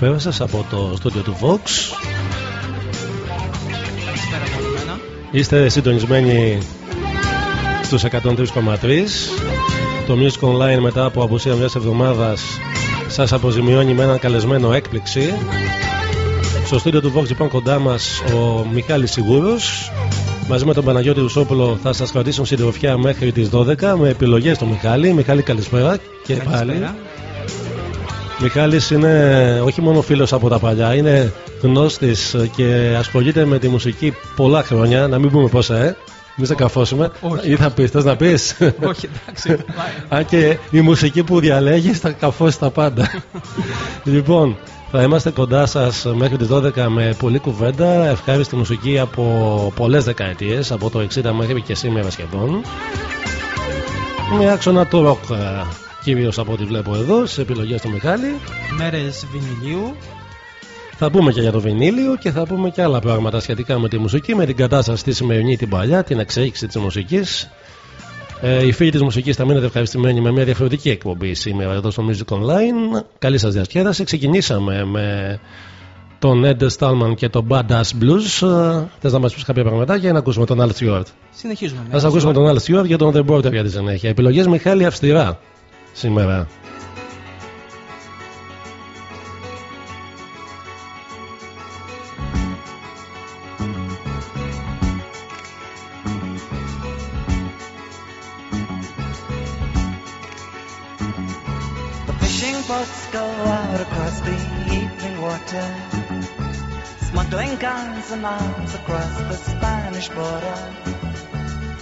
Καλησπέρα σας από το στούντιο του Vox. Είστε συντονισμένοι στους 103,3 Το Music Online μετά από απουσία μιας εβδομάδας σας αποζημιώνει με έναν καλεσμένο έκπληξη. Στο στούντιο του Vox λοιπόν κοντά μας ο Μιχάλης Σιγούρος. Μαζί με τον Παναγιώτη Ρουσόπουλο θα σας κρατήσουν συντροφιά μέχρι τις 12 με επιλογές του Μιχάλη. Μιχάλη καλησπέρα και πάλι Μιχάλης είναι όχι μόνο φίλος από τα παλιά, είναι γνώστης και ασχολείται με τη μουσική πολλά χρόνια, να μην πούμε πόσα, ε. Μην σε καφώσουμε. Όχι. Ή θα πεις, θες να πεις; Όχι, εντάξει. Αν και η μουσική που διαλέγεις θα καφώσει τα πάντα. λοιπόν, θα είμαστε κοντά σας μέχρι τις 12 με πολλή κουβέντα, ευχάριστη μουσική από πολλές δεκαετίες, από το 60 μέχρι και σήμερα σχεδόν. Με άξονα το ροκ ε, κυρίως από ό,τι βλέπω εδώ, στις επιλογές του Μιχάλη. Μέρες βινιλίου. Θα πούμε και για το βινίλιο και θα πούμε και άλλα πράγματα σχετικά με τη μουσική, με την κατάσταση τη σημερινή την παλιά, την εξέλιξη της μουσικής. Ε, οι φίλοι της μουσικής θα μείνετε ευχαριστημένοι με μια διαφορετική εκπομπή σήμερα εδώ στο Music Online. Καλή σας διασκέδαση. Ξεκινήσαμε με τον Ed Stallman και τον Badass Blues. Ε, Θες να μας πεις κάποια πραγματάκια για να ακούσουμε τον Al Stewart; Συνεχίζουμε. με Α ακούσουμε τον Al Stewart για τον The Border για τη συνέχεια. Επιλογές Μιχάλη αυστηρά σήμερα. The fishing boats go out across the evening water, smuggling guns and arms across the Spanish border.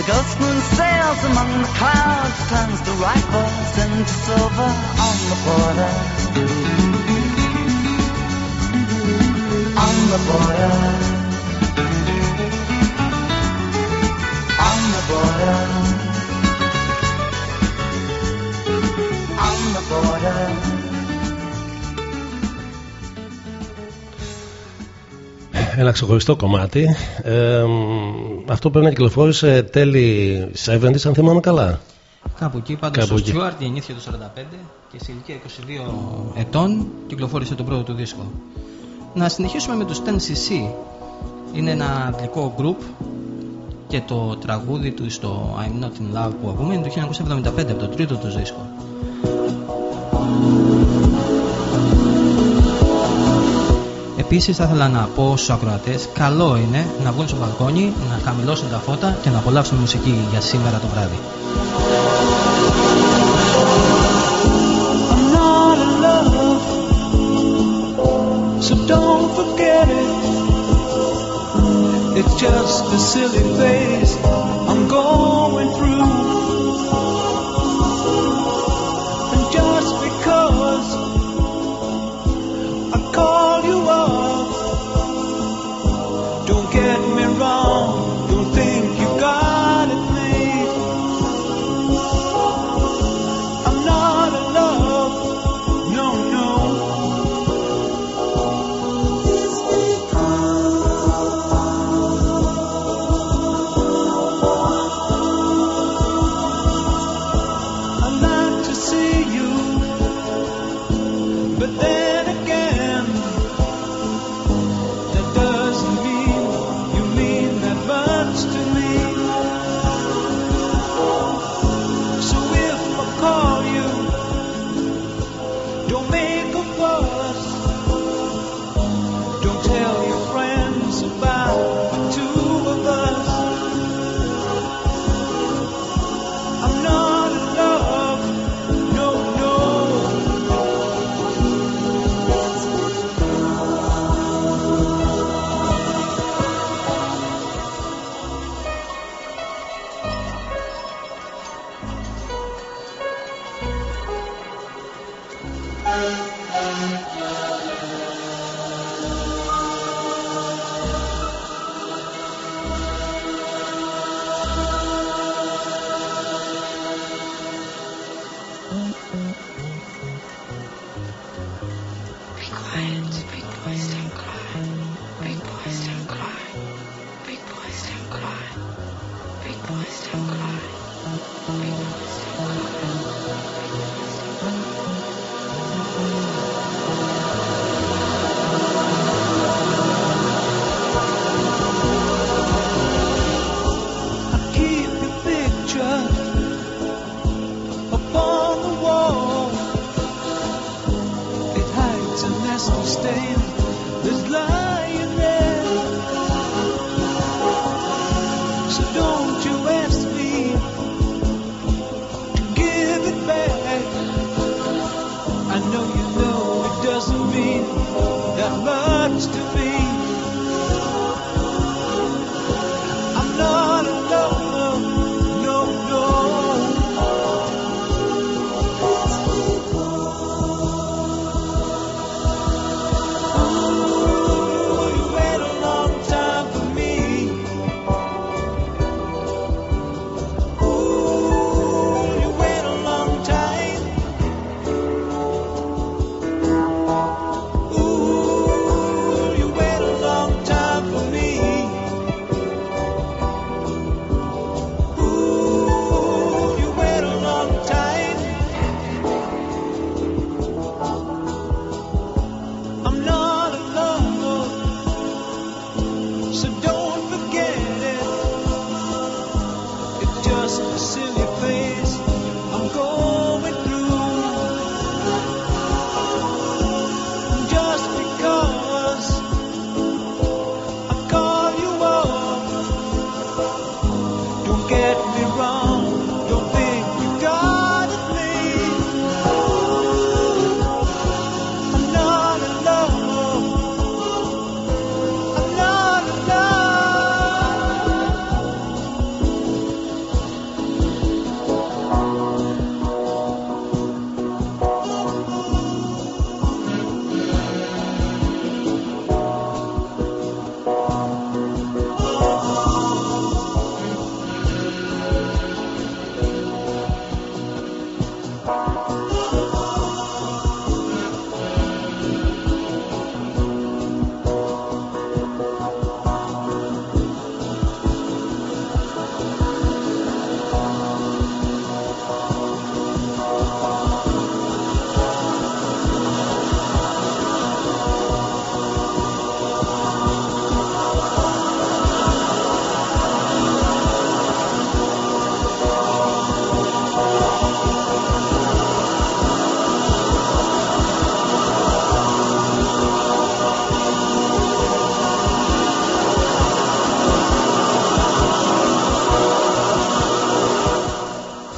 the ghost moon sails among the clouds, turns the rifles into silver on the border. On the border. On the border. on the border. Ένα ξεχωριστό κομμάτι. Ε, αυτό πρέπει να κυκλοφόρησε τέλη 70s, αν θυμάμαι καλά. Κάπου εκεί, πάντως Κάπου ο εκεί. Stewart γεννήθηκε το 45 και σε ηλικία 22 ετών κυκλοφόρησε τον πρώτο του δίσκο. Να συνεχίσουμε με τους 10cc. Είναι ένα αγγλικό group και το τραγούδι του στο I'm Not In Love που ακούμε είναι το 1975 από το τρίτο του δίσκο. Επίσης, θα ήθελα να πω στους ακροατές: Καλό είναι να βγουν στο μπαλκόνι, να χαμηλώσουν τα φώτα και να απολαύσουν μουσική για σήμερα το βράδυ.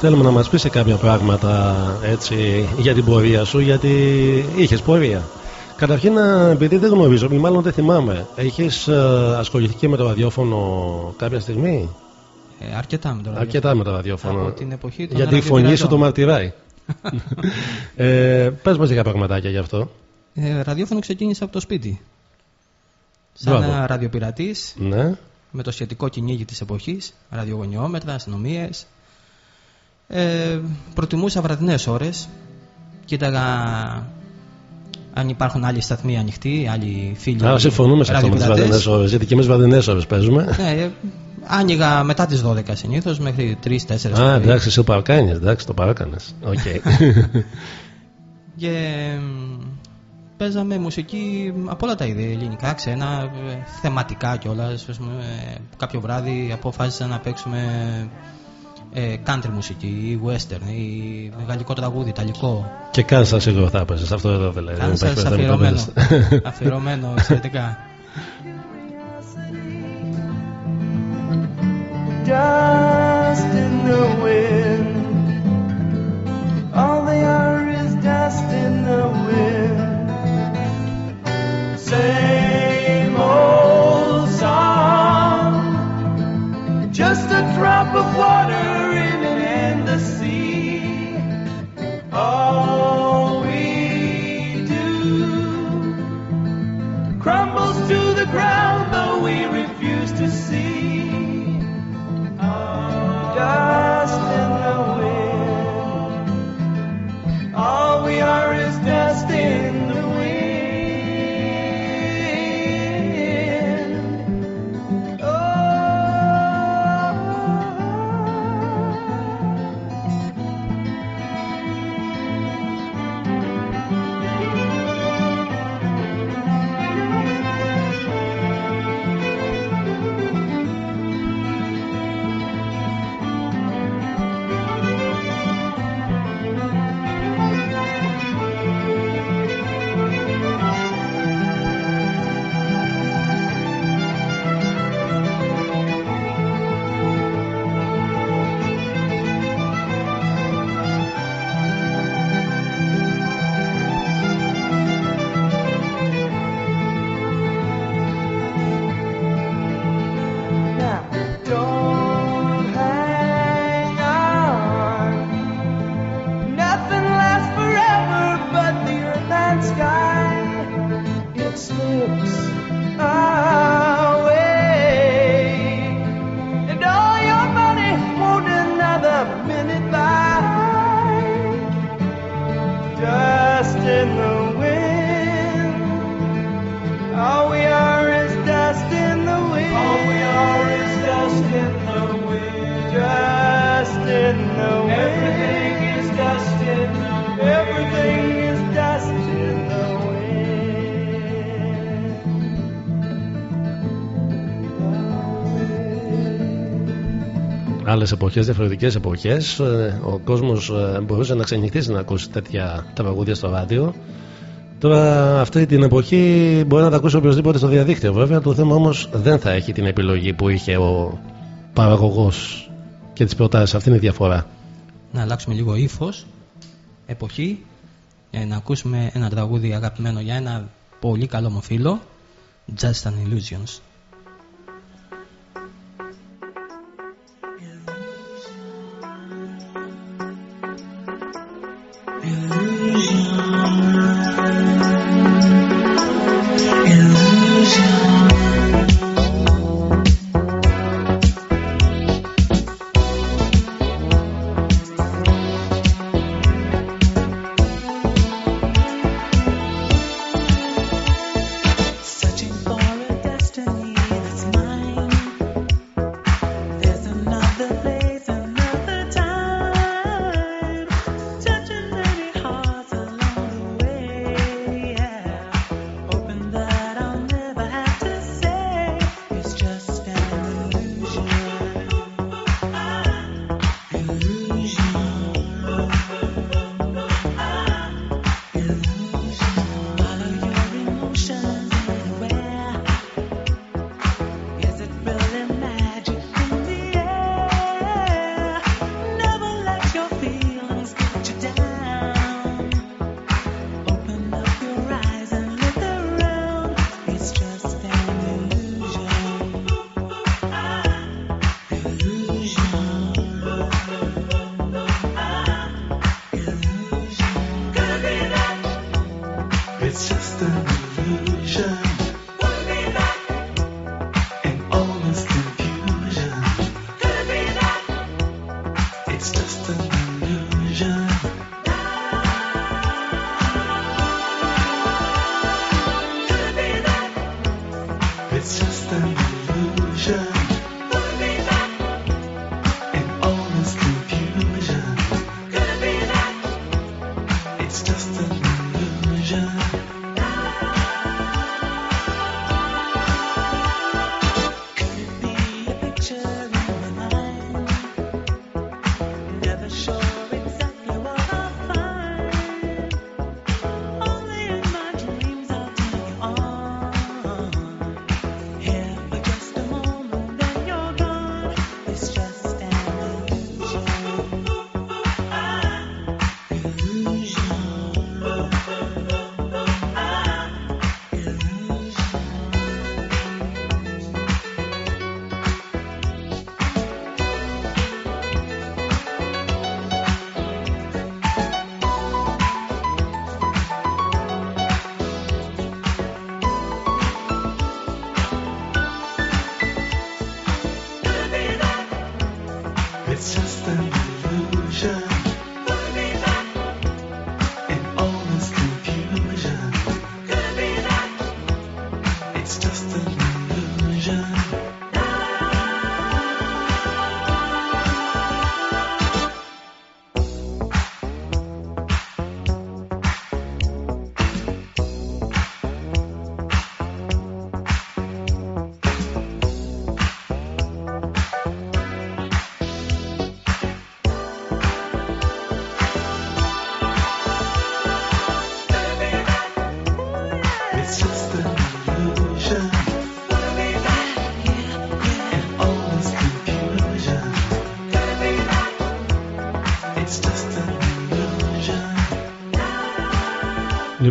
Θέλουμε να μας πεις κάποια πράγματα έτσι για την πορεία σου γιατί είχες πορεία. Καταρχήν, ε, επειδή δεν γνωρίζω, ή μάλλον δεν θυμάμαι, έχεις ε, ασχοληθεί και με το ραδιόφωνο κάποια στιγμή; Ε, αρκετά με το ραδιόφωνο. Αρκετά με το ραδιόφωνο. Από την εποχή των Γιατί η φωνή σου ραδιοπειρατών. το μαρτυράει. ε, πες μας λίγα πραγματάκια γι' αυτό. Ε, ραδιόφωνο ξεκίνησε από το σπίτι. Σαν Μπράβο. ένα ραδιοπειρατής Ναι. με το σχετικό κυνήγι της εποχής, ραδιογωνιόμετρα, αστυνομίες. Ε, προτιμούσα βραδινές ώρες. Κοίταγα αν υπάρχουν άλλοι σταθμοί ανοιχτοί, άλλοι φίλοι. Άρα συμφωνούμε σε αυτό με τις ραδιοπειρατές. βαρινές ώρες, γιατί και εμείς βραδινές ώρες παίζουμε. Ναι, ε, άνοιγα μετά τις 12 συνήθως μέχρι 3-4 Α, εντάξει, εσύ το παρακάνεις, εντάξει, το παράκανες. Οκ. Και μ, παίζαμε μουσική από όλα τα είδη, ελληνικά, ξένα, ε, θεματικά κιόλας. Κάποιο βράδυ αποφάσισα να παίξουμε ε, country μουσική ή western ή γαλλικό τραγούδι, ιταλικό. και Κάνσα σίγουρα θα έπαιζες, αυτό εδώ δηλαδή. δεν Κάνσας υπάρχει περίπτωση να μην το αφιερωμένο. παίζεις. αφιερωμένο εξαιρετικά. Dust in the wind. All they are is dust in the wind. Same old song. Just a drop of water proud though we wind. Άλλες εποχές, διαφορετικές εποχές ε, ο κόσμος ε, μπορούσε να ξενυχτήσει να ακούσει τέτοια τραγούδια στο ράδιο Τώρα αυτή την εποχή μπορεί να τα ακούσει οποιοδήποτε στο διαδίκτυο βέβαια το θέμα όμως δεν θα έχει την επιλογή που είχε ο παραγωγός και τις προτάσεις αυτή είναι η διαφορά να αλλάξουμε λίγο ύφος, εποχή, ε, να ακούσουμε ένα τραγούδι αγαπημένο για ένα πολύ καλό μου φίλο, Just an Illusions.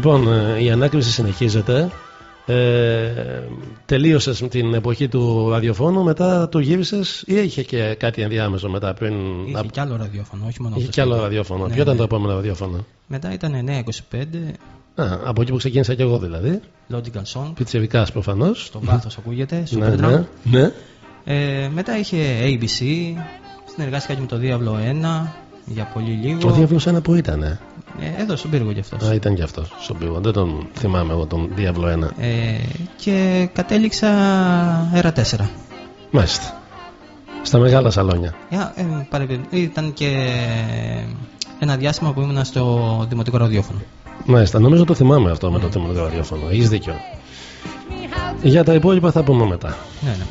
Λοιπόν, ε, η ανάκριση συνεχίζεται. Ε, τελείωσες την εποχή του ραδιοφώνου, μετά το γύρισες ή είχε και κάτι ενδιάμεσο μετά πριν. Είχε απ- κι άλλο ραδιόφωνο, όχι μόνο είχε αυτό και άλλο στο- ραδιόφωνο. Ναι, Ποιο ήταν ναι. το επόμενο ραδιόφωνο. Μετά ήταν 925, Α, από εκεί που ξεκίνησα και εγώ δηλαδή. Logical Song, Πιτσιρικάς προφανώς. στο βάθος ακούγεται, Ναι, Super ναι, ναι. Ε, μετά είχε ABC, συνεργάστηκα και με το Διάβλο 1 για πολύ λίγο. Ο Διάβλος ένα που ήταν. Ε. Ε, εδώ στον πύργο κι αυτός. Α, ήταν και αυτός στον πύργο. Δεν τον θυμάμαι εγώ τον Διάβλο 1. Ε, και κατέληξα ΕΡΑ 4. Μάλιστα. Στα μεγάλα σαλόνια. Ε, ε, παρεπιπ- ήταν και ένα διάστημα που ήμουν στο δημοτικό ραδιόφωνο. Μάλιστα, νομίζω το θυμάμαι αυτό με το δημοτικό ραδιόφωνο. Έχεις δίκιο. Για τα υπόλοιπα θα πούμε μετά. Ναι, ναι.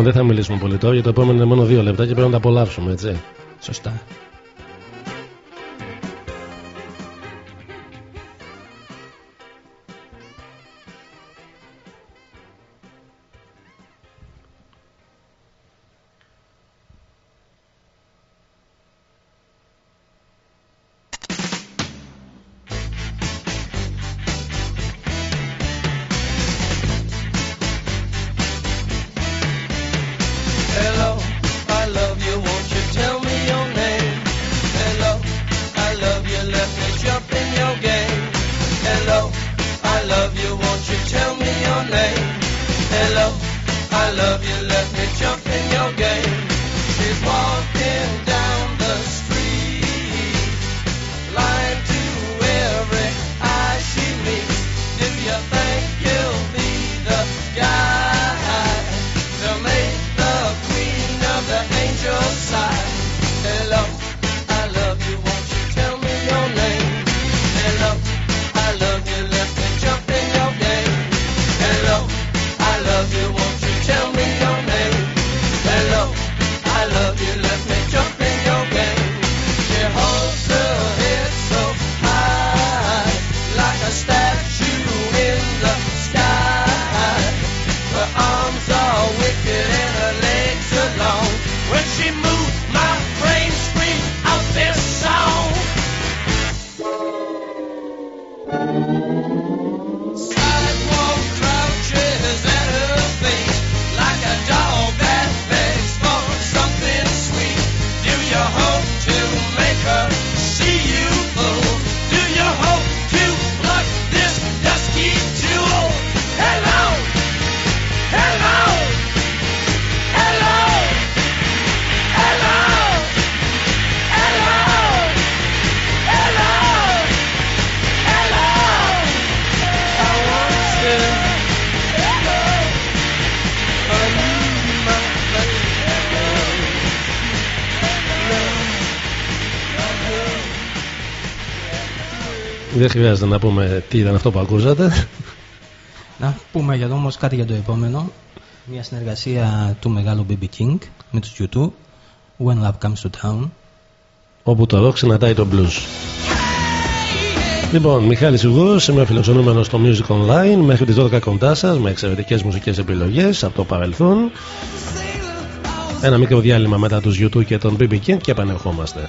Λοιπόν, δεν θα μιλήσουμε πολύ τώρα γιατί το επόμενο είναι μόνο δύο λεπτά και πρέπει να τα απολαύσουμε, έτσι. Σωστά. Δεν χρειάζεται να πούμε τι ήταν αυτό που ακούσατε. Να πούμε για το, όμως κάτι για το επόμενο. Μια συνεργασία του μεγάλου BB King με τους YouTube. When Love Comes to Town. όπου το rock συναντάει το blues. Λοιπόν, Μιχάλης Ουγός, είμαι φιλοξενούμενος στο Music Online μέχρι τις 12 κοντά σας με εξαιρετικές μουσικές επιλογές από το παρελθόν. Ένα μικρό διάλειμμα μετά τους YouTube και τον BB King και επανερχόμαστε.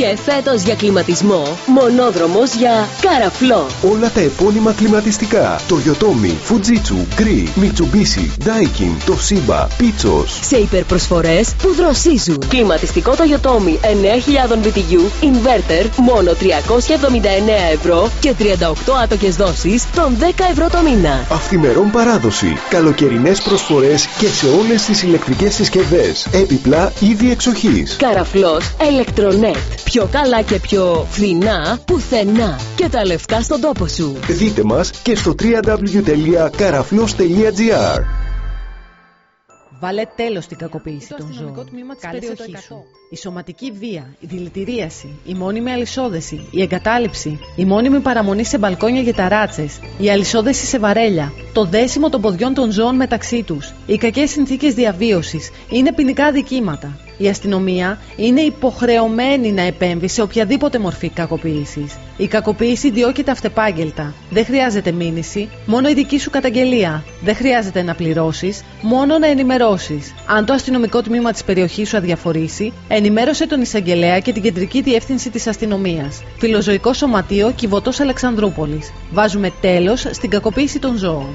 Και φέτος για κλιματισμό, μονόδρομος για καραφλό. Όλα τα επώνυμα κλιματιστικά. Το Yotomi, Fujitsu, Gree, Mitsubishi, Daikin, Toshiba, Pichos. Σε υπερπροσφορές που δροσίζουν. Κλιματιστικό το Yotomi 9000 BTU, inverter, μόνο 379 ευρώ και 38 άτοκες δόσεις των 10 ευρώ το μήνα. Αυθημερών παράδοση. Καλοκαιρινές προσφορές και σε όλες τις ηλεκτρικές συσκευές. Έπιπλα ήδη εξοχής. Καραφλός Electronet. Πιο καλά και πιο φθηνά πουθενά. Και τα λεφτά στον τόπο σου. Δείτε μας και στο www.karaflos.gr Βάλε τέλος στην κακοποίηση των αστυνομικό ζώων. τμήμα της Κάλεσε το περιοχής 100. σου. Η σωματική βία, η δηλητηρίαση, η μόνιμη αλυσόδεση, η εγκατάλειψη, η μόνιμη παραμονή σε μπαλκόνια για ταράτσες, η αλυσόδεση σε βαρέλια, το δέσιμο των ποδιών των ζώων μεταξύ τους, οι κακές συνθήκες διαβίωσης είναι ποινικά αδικήματα. Η αστυνομία είναι υποχρεωμένη να επέμβει σε οποιαδήποτε μορφή κακοποίησης. Η κακοποίηση διώκεται αυτεπάγγελτα. Δεν χρειάζεται μήνυση, μόνο η δική σου καταγγελία. Δεν χρειάζεται να πληρώσεις, μόνο να ενημερώσεις. Αν το αστυνομικό τμήμα της περιοχής σου αδιαφορήσει, ενημέρωσε τον εισαγγελέα και την κεντρική διεύθυνση της αστυνομίας. Φιλοζωικό Σωματείο Κιβωτός Αλεξανδρούπολης. Βάζουμε τέλος στην κακοποίηση των ζώων.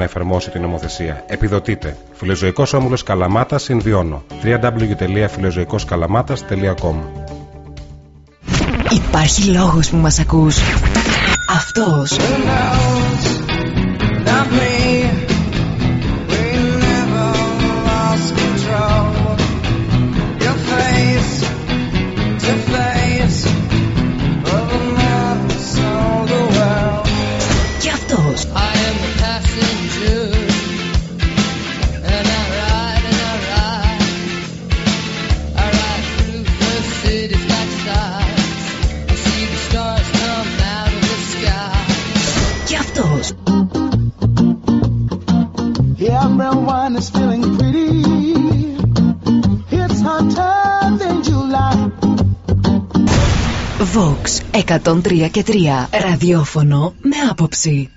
να εφαρμόσει την νομοθεσία. Επιδοτείτε. Φιλοζωικός Όμιλος Καλαμάτας Συνβιώνω. www.φιλοζωικοσκαλαμάτα.com Υπάρχει λόγος που μας ακούς. Αυτός. Everyone is feeling pretty. It's hotter than July. Vox 103 και 3. Ραδιόφωνο με άποψη.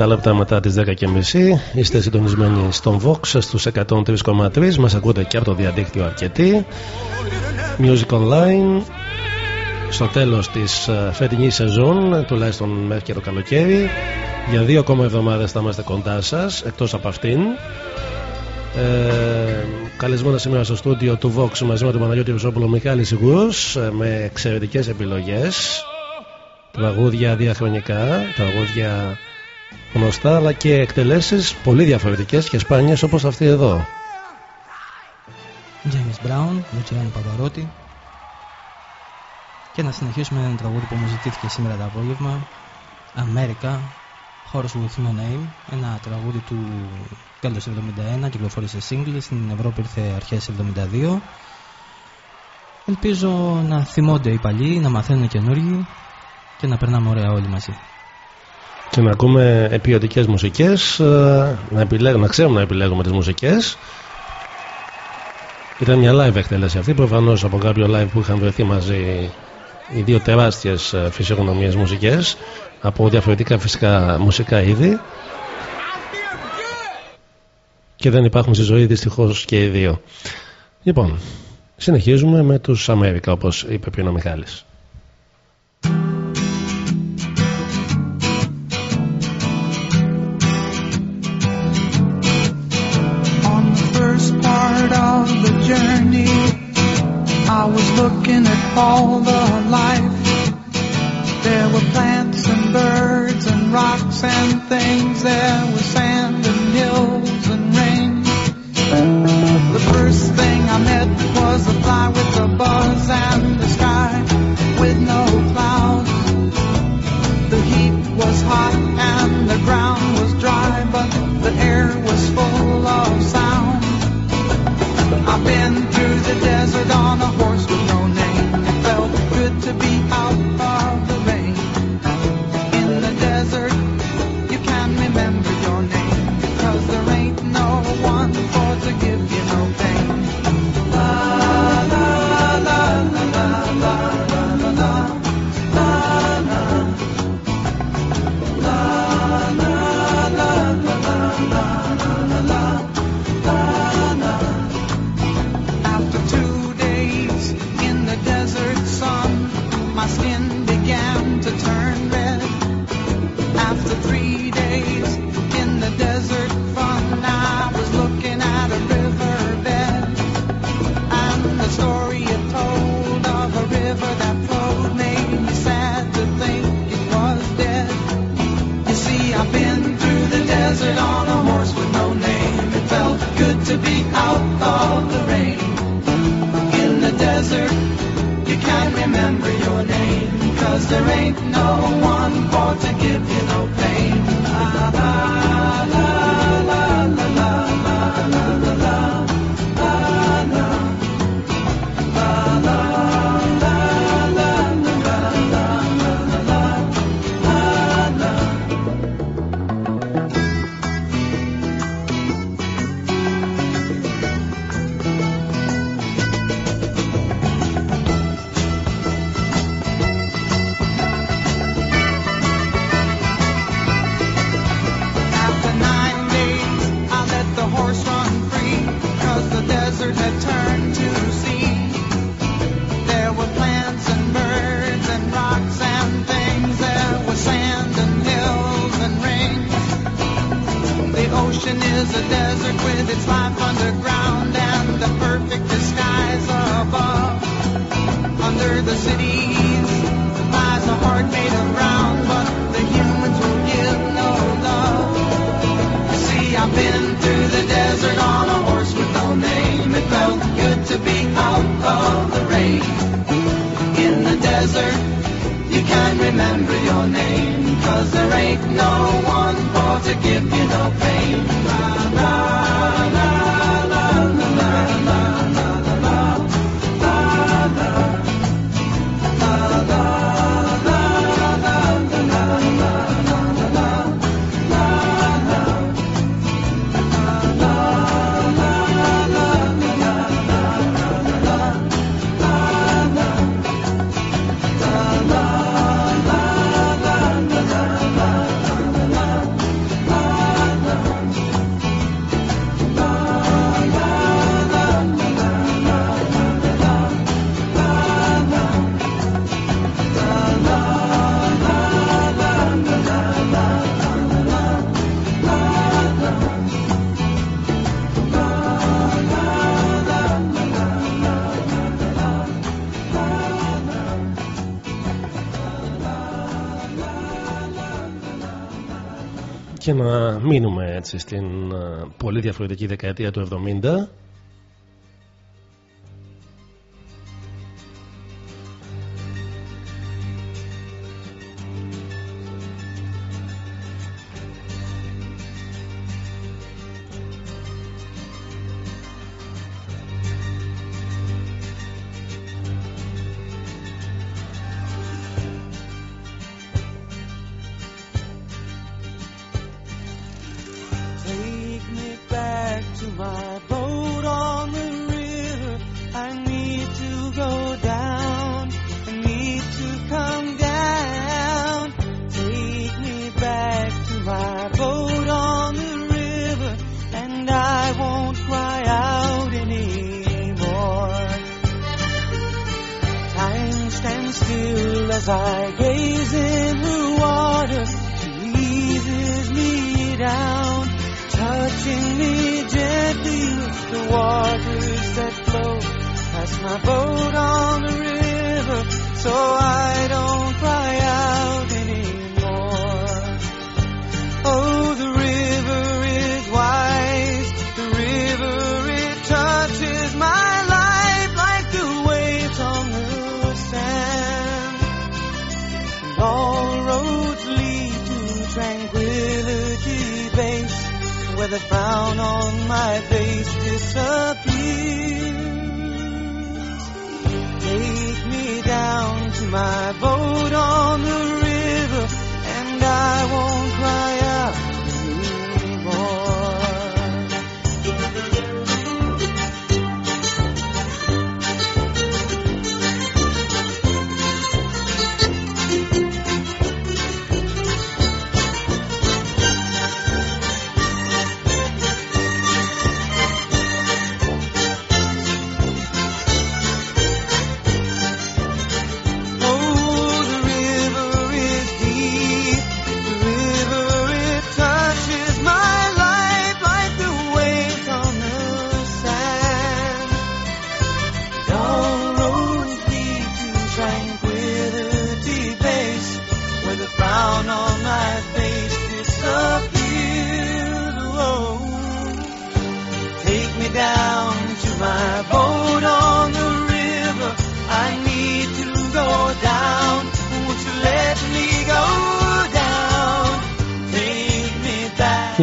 7 λεπτά μετά τις 10 και μισή. Είστε συντονισμένοι στον Vox στους 103,3. Μας ακούτε και από το διαδίκτυο αρκετοί. Music Online. Στο τέλος της ε, φετινής σεζόν, τουλάχιστον μέχρι και το καλοκαίρι. Για δύο ακόμα εβδομάδες θα είμαστε κοντά σας, εκτός από αυτήν. Ε, καλεσμένα σήμερα στο στούντιο του Vox μαζί με τον Παναγιώτη Βυσόπουλο Μιχάλη Σιγούρος ε, με εξαιρετικές επιλογές τραγούδια διαχρονικά, τραγούδια γνωστά αλλά και εκτελέσεις πολύ διαφορετικές και σπάνιες όπως αυτή εδώ. James Brown, Λουτσιάνο Παπαρότη. Και να συνεχίσουμε ένα τραγούδι που μου ζητήθηκε σήμερα το απόγευμα. America, Horse with No Name. Ένα τραγούδι του τέλος 71, κυκλοφόρησε single, στην Ευρώπη ήρθε αρχές 72. Ελπίζω να θυμώνται οι παλιοί, να μαθαίνουν οι καινούργοι και να περνάμε ωραία όλοι μαζί. Και να ακούμε ποιοτικές μουσικές, ε, να, επιλέγουμε, να ξέρουμε να επιλέγουμε τις μουσικές. Ήταν μια live εκτέλεση αυτή, προφανώς από κάποιο live που είχαν βρεθεί μαζί οι δύο τεράστιες ε, φυσιογνωμίες μουσικές από διαφορετικά φυσικά μουσικά είδη και δεν υπάρχουν στη ζωή δυστυχώς και οι δύο. Λοιπόν, συνεχίζουμε με τους Αμέρικα όπως είπε πριν ο Μιχάλης. Journey, I was looking at all the life. There were plants and birds and rocks and things. There Και να μείνουμε έτσι στην α, πολύ διαφορετική δεκαετία του 70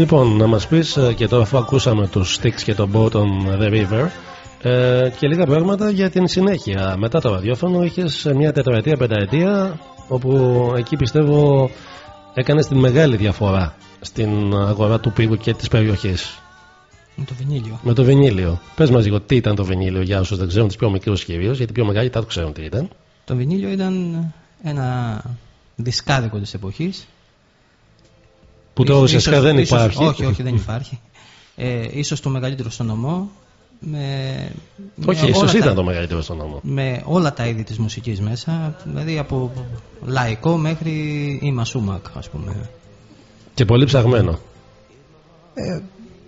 Λοιπόν, να μας πεις ε, και τώρα αφού ακούσαμε τους Sticks και τον Boat on the River ε, και λίγα πράγματα για την συνέχεια. Μετά το ραδιόφωνο είχες μια τετραετία, πενταετία όπου εκεί πιστεύω έκανες την μεγάλη διαφορά στην αγορά του πύργου και της περιοχής. Με το βινίλιο. Με το βινίλιο. Πες μας λίγο τι ήταν το βινίλιο για όσους δεν ξέρουν, τις πιο μικρούς κυρίως, γιατί οι πιο μεγάλοι τα ξέρουν τι ήταν. Το βινίλιο ήταν ένα δισκάδικο της εποχής. Που τώρα Ίσως- ουσιαστικά δεν ίσως- υπάρχει. Όχι, όχι, δεν υπάρχει. Ε, ίσως το μεγαλύτερο στον νομό. Με, Όχι, με ίσως όλα ήταν τα- το μεγαλύτερο στον νόμο. Με όλα τα είδη της μουσικής μέσα, δηλαδή από λαϊκό μέχρι η Μασούμακ, ας πούμε. Και πολύ ψαγμένο. Ε,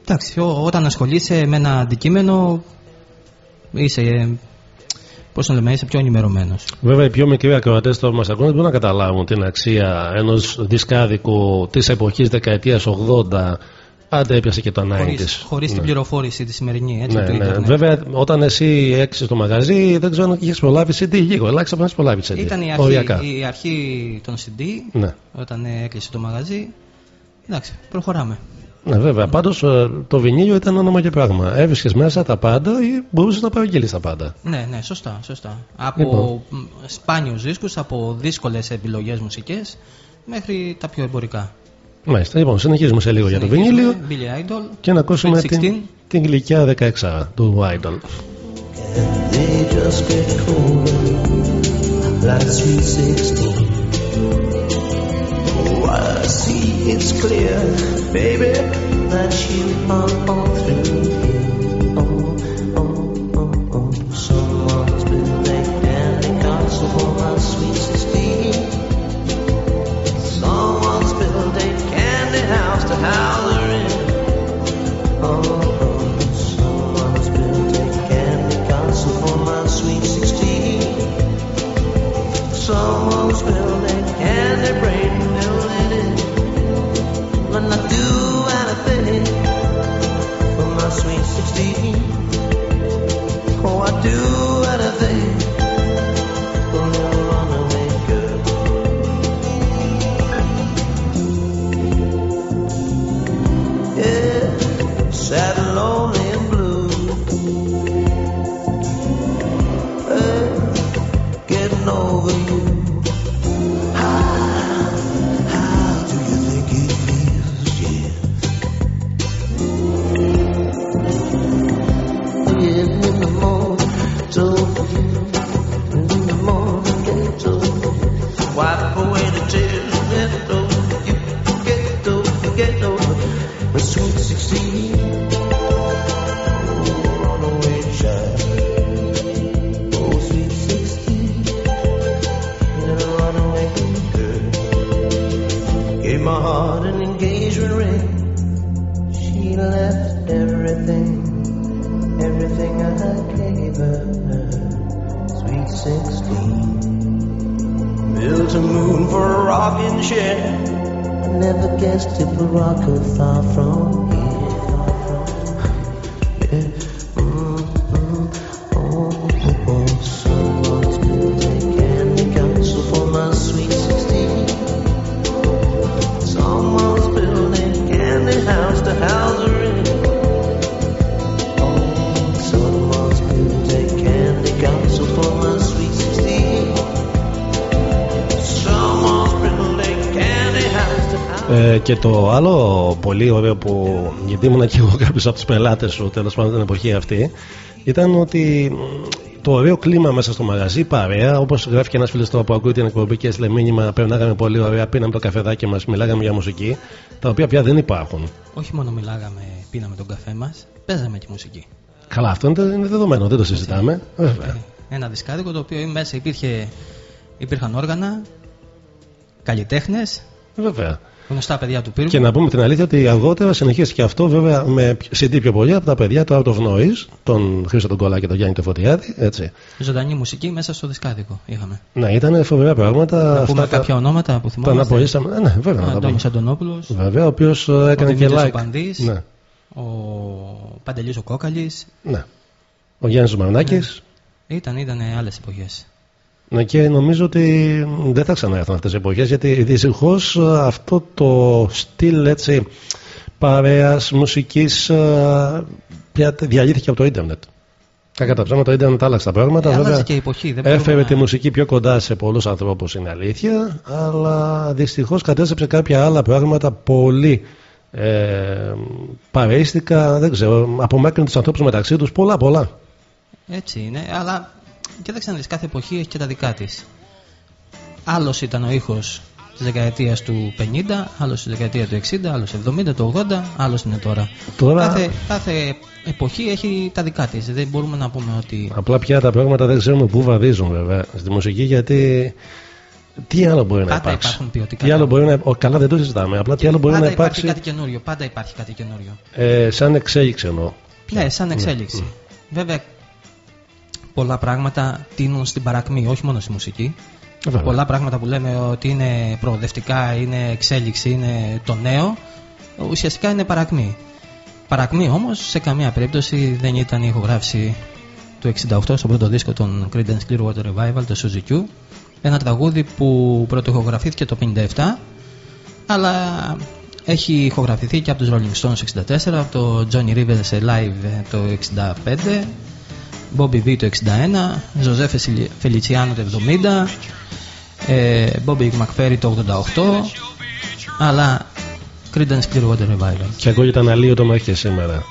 Εντάξει, ό- όταν ασχολείσαι με ένα αντικείμενο είσαι, ε, πώς το λέμε, είσαι πιο ενημερωμένος. Βέβαια, οι πιο μικροί ακροατές που μας ακούνε δεν μπορούν να καταλάβουν την αξία ενός δισκάδικου της εποχής δεκαετίας 80. Άντε έπιασε και το 90s. Χωρίς, χωρίς την Ναι. πληροφόρηση τη σημερινή, έτσι, Ναι, του ναι. ίντερνετ. Βέβαια, όταν εσύ έξι στο μαγαζί, δεν ξέρω αν είχε προλάβει CD. Λίγο, ελάχιστα να έχεις προλάβει CD. Ήταν η αρχή, Οριακά. η αρχή των CD, Ναι. όταν ε, έκλεισε το μαγαζί. Εντάξει, προχωράμε. Ναι, βέβαια. Πάντως το βινίλιο ήταν όνομα και πράγμα. Έβρισκες μέσα τα πάντα ή μπορούσες να παραγγείλεις τα πάντα. Ναι, ναι, σωστά, σωστά. Από Λοιπόν. μ, σπάνιους δίσκους, από δύσκολες επιλογές μουσικές μέχρι τα πιο εμπορικά. Μάλιστα. Λοιπόν, συνεχίζουμε σε λίγο για το βινίλιο Billy Idol, και να ακούσουμε Sweet την, 16. την γλυκιά 16 του Idol. They just get colder, like sweet 16. It's clear, baby, that you are all through here. Oh, oh, oh, oh. Someone's been castle for my sweet 16. Someone's built a candy house to house her in. Oh, oh, someone's built candy castle for my sweet 16. Someone's candy away the tears over you. Get over, get over. The sweet 16. 16. Built a moon for a rocking chair. I never guessed it would rock her far from και το άλλο πολύ ωραίο που γιατί ήμουν και εγώ κάποιος από τους πελάτες σου τέλος πάντων την εποχή αυτή ήταν ότι μ, το ωραίο κλίμα μέσα στο μαγαζί, παρέα, όπως γράφει και ένας φίλος τώρα που ακούει την εκπομπή και έστειλε μήνυμα, περνάγαμε πολύ ωραία, πίναμε το καφεδάκι μας, μιλάγαμε για μουσική, τα οποία πια δεν υπάρχουν. Όχι μόνο μιλάγαμε, πίναμε τον καφέ μας, παίζαμε και μουσική. Καλά, αυτό είναι είναι δεδομένο, δεν το συζητάμε. Βέβαια. Ένα δισκάδικο το οποίο μέσα υπήρχε, υπήρχαν όργανα, καλλιτέχνες, Βέβαια. Γνωστά παιδιά του πύργου. Και να πούμε την αλήθεια ότι αργότερα συνεχίστηκε αυτό βέβαια με CD πιο πολύ από τα παιδιά του Out of Noise, τον Χρήστο τον Κολά και τον Γιάννη τον Φωτιάδη. Έτσι. Ζωντανή μουσική μέσα στο δισκάδικο είχαμε. Ναι, ήταν φοβερά πράγματα. Να Αυτά πούμε τα- κάποια ονόματα που Τα θυμάμαστε. αναπολύσαμε. Ε, Ναι, βέβαια. να τα Αντώνης πούμε. Αντωνόπουλος, Βέβαια, ο οποίος έκανε και Δημήτρης ο like. Παντής, Ναι, ο Παντελής ο Κόκαλης. ναι. Ο Γιάννης Μαρνάκη. Ήταν, ήταν άλλες εποχές. Ναι, και νομίζω ότι δεν θα ξαναέρθουν αυτές οι εποχές γιατί δυστυχώς αυτό το στυλ έτσι παρέας μουσικής πια διαλύθηκε από το ίντερνετ. Κακά τα ψέματα, το ίντερνετ άλλαξε τα πράγματα. Ε, βέβαια, άλλαζε και η εποχή, δεν μπορούμε έφερε να- τη μουσική πιο κοντά σε πολλούς ανθρώπους, είναι αλήθεια. Αλλά δυστυχώς κατέστρεψε κάποια άλλα πράγματα πολύ ε, παρείστικα. Δεν ξέρω, απομάκρυνε τους ανθρώπους μεταξύ τους. Πολλά, πολλά. Έτσι είναι, αλλά κοίταξε να δεις, κάθε εποχή έχει και τα δικά της. Άλλος ήταν ο ήχος της δεκαετίας του 50, άλλος της δεκαετία του 60, άλλος 70, του 80, άλλος είναι τώρα. Τώρα- Κάθε, κάθε εποχή έχει τα δικά της. Δεν μπορούμε να πούμε ότι Απλά πια τα πράγματα δεν ξέρουμε πού βαδίζουν βέβαια στη μουσική γιατί Τι άλλο μπορεί να Πάντα υπάρξει; υπάρχουν ποιοτικά Τι άλλο πράγματα. μπορεί να... ο, καλά, δεν το συζητάμε. Απλά τι άλλο μπορεί Πάντα να υπάρχει υπάρξει. κάτι καινούριο. Πάντα υπάρχει κάτι καινούριο. Ε, σαν εξέλιξη εννοώ. Ναι, σαν εξέλιξη. Βέβαια, πολλά πράγματα τίνουν στην παρακμή, όχι μόνο στη μουσική. Ε, βέβαια. Πολλά πράγματα που λέμε ότι είναι προοδευτικά, είναι εξέλιξη, είναι το νέο, ουσιαστικά είναι παρακμή. Παρακμή όμως σε καμία περίπτωση δεν ήταν η ηχογράφηση του 68 στο πρώτο δίσκο των Creedence Clearwater Revival, το Suzy Q. Ένα τραγούδι που πρωτοηχογραφήθηκε το 57, αλλά έχει ηχογραφηθεί και από τους Rolling Stones 64, από το Johnny Rivers σε live ε, το 65, Bobby V το 61, Ζωζέ Φελιτσιάνο το 70, ε, Bobby McFerry το 88, αλλά Creedence Clearwater Revival. Και ακούγεται αναλύωτο μέχρι και σήμερα.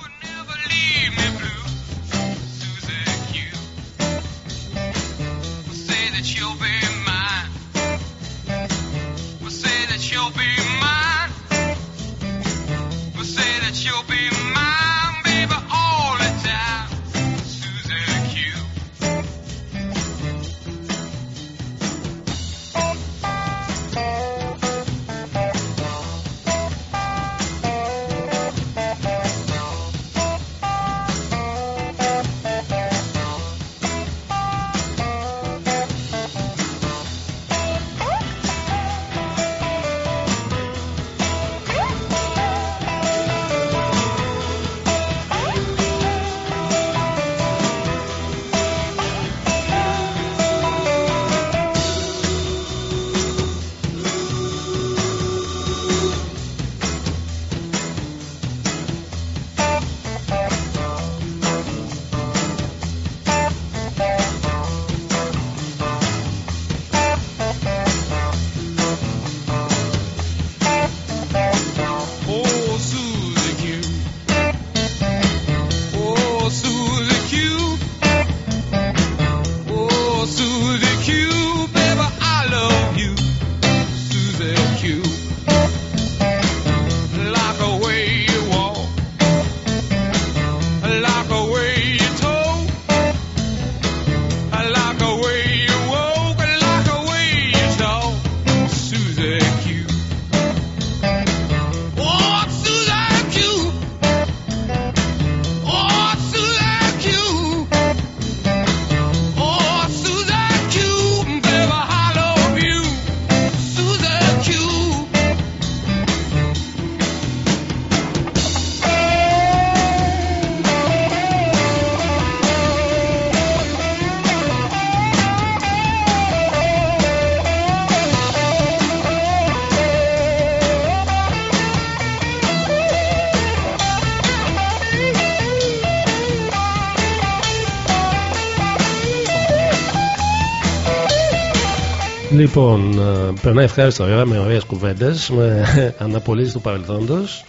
Λοιπόν, ε, περνάει ευχάριστα ώρα με ωραίες κουβέντες, με αναπολύσεις του παρελθόντος.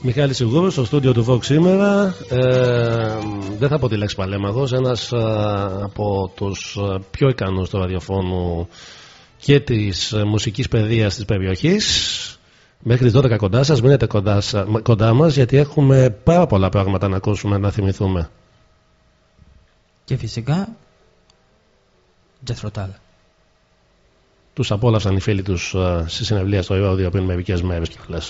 Μιχάλη Σιγούρου στο στούντιο του Vox σήμερα. Ε, δεν θα πω τη λέξη παλέμαχος, ένας από τους πιο ικανούς του ραδιοφώνου και της μουσικής παιδείας της περιοχής. Μέχρι τις 12 κοντά σας, μείνετε κοντά, σα- κοντά μας γιατί έχουμε πάρα πολλά πράγματα να ακούσουμε, να θυμηθούμε. Και φυσικά, Jethro Tull. Τους απόλαυσαν οι φίλοι τους στη συνευλία στο Ιώδιο πριν μερικέ μέρες κιόλα.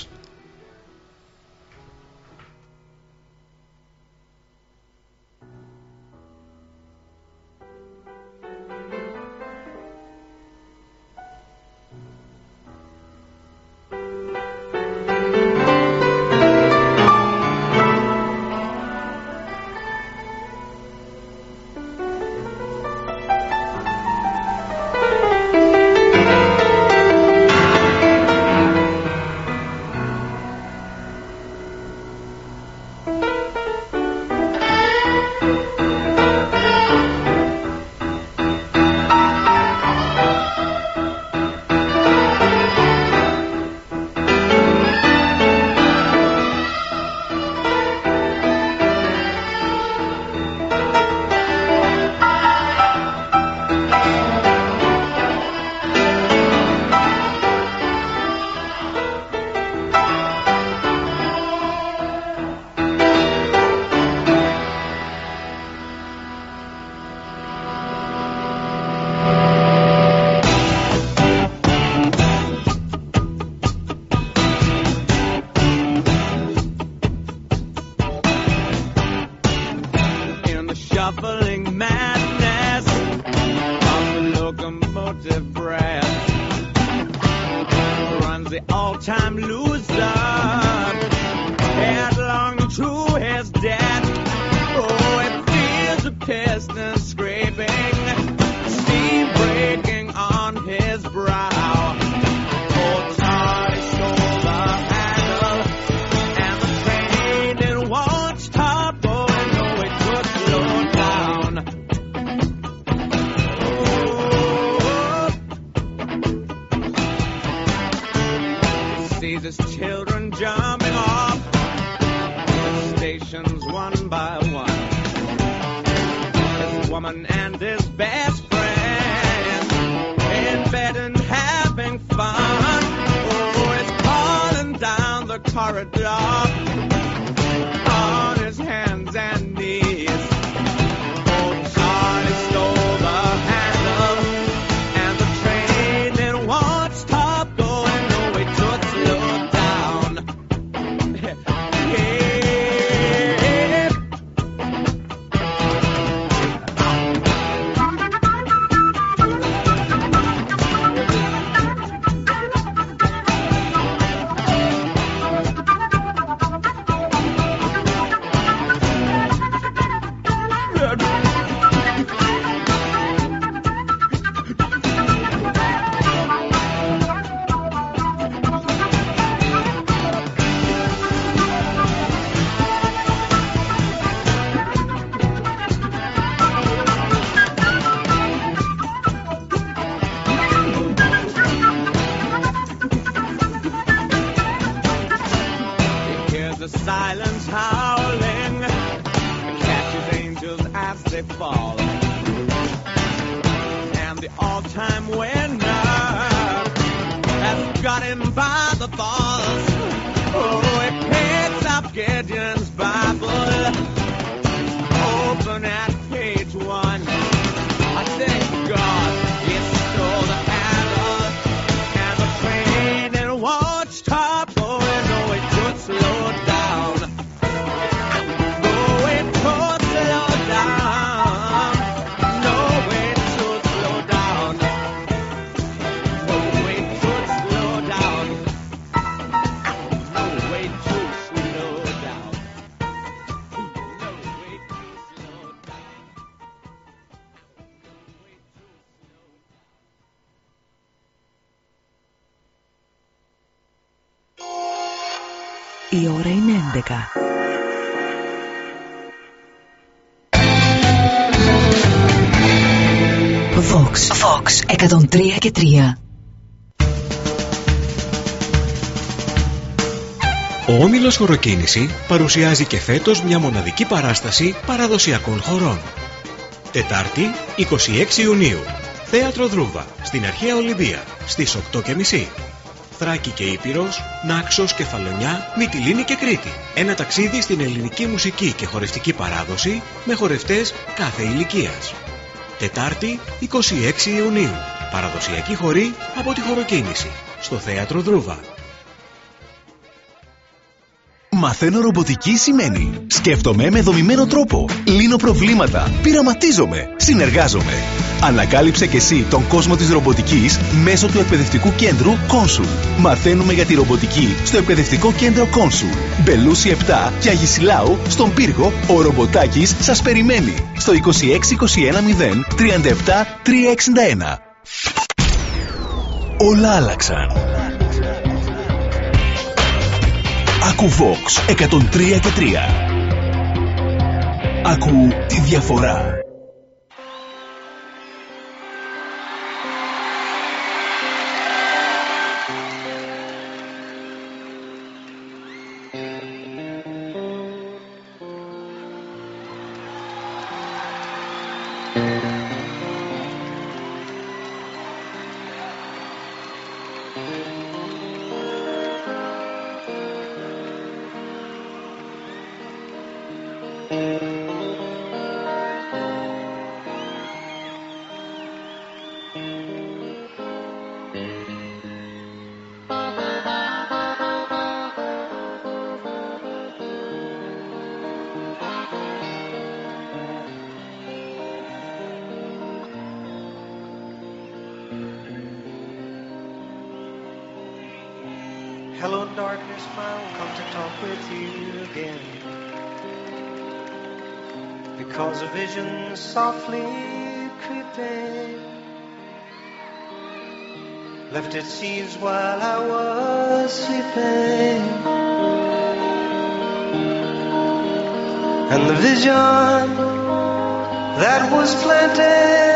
103 και 3. Ο Όμιλος Χωροκίνηση παρουσιάζει και φέτος μια μοναδική παράσταση παραδοσιακών χωρών. Τετάρτη, 26 Ιουνίου. Θέατρο Δρούβα, στην Αρχαία Ολυμπία, στις 8.30. Θράκη και Ήπειρος, Νάξος, Κεφαλονιά, Μυτιλίνη και Κρήτη. Ένα ταξίδι στην ελληνική μουσική και χορευτική παράδοση με χορευτές κάθε ηλικίας. Τετάρτη, 26 Ιουνίου. Παραδοσιακή χορή από τη χωροκίνηση. Στο Θέατρο Δρούβα. Μαθαίνω ρομποτική σημαίνει Σκέφτομαι με δομημένο τρόπο Λύνω προβλήματα Πειραματίζομαι Συνεργάζομαι Ανακάλυψε και εσύ τον κόσμο της ρομποτικής μέσω του εκπαιδευτικού κέντρου Consul. Μαθαίνουμε για τη ρομποτική στο εκπαιδευτικό κέντρο Consul. Μπελούση 7 και Αγισιλάου στον πύργο ο ρομποτάκης σας περιμένει στο 26210 37 361. Όλα άλλαξαν. Ακού Vox 103 και 3. Ακού τη διαφορά. Talk with you again. Because a vision softly creeping left its seeds while I was sleeping. And the vision that was planted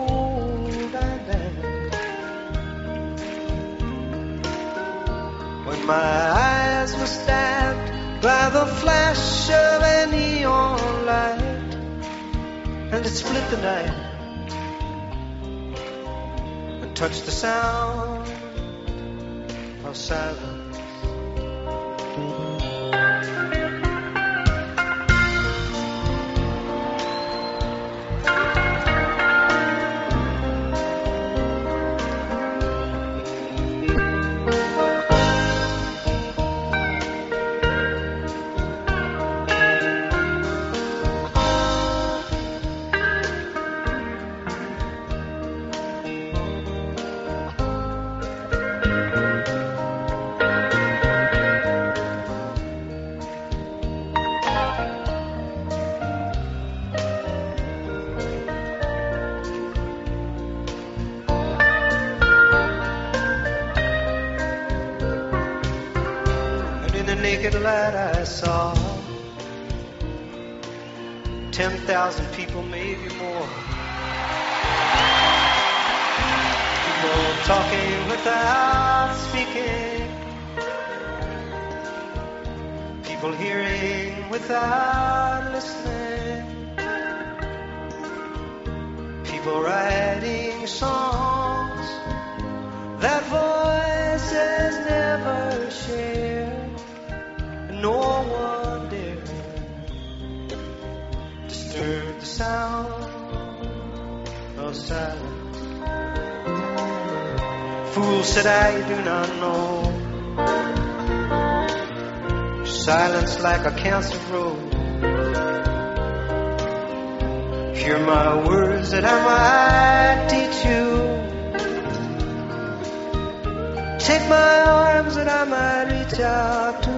my eyes were stabbed by the flash of a neon light, and it split the night and touched the sound of silence. Like a cancer. Hear my words that I might teach you. Take my arms that I might reach out to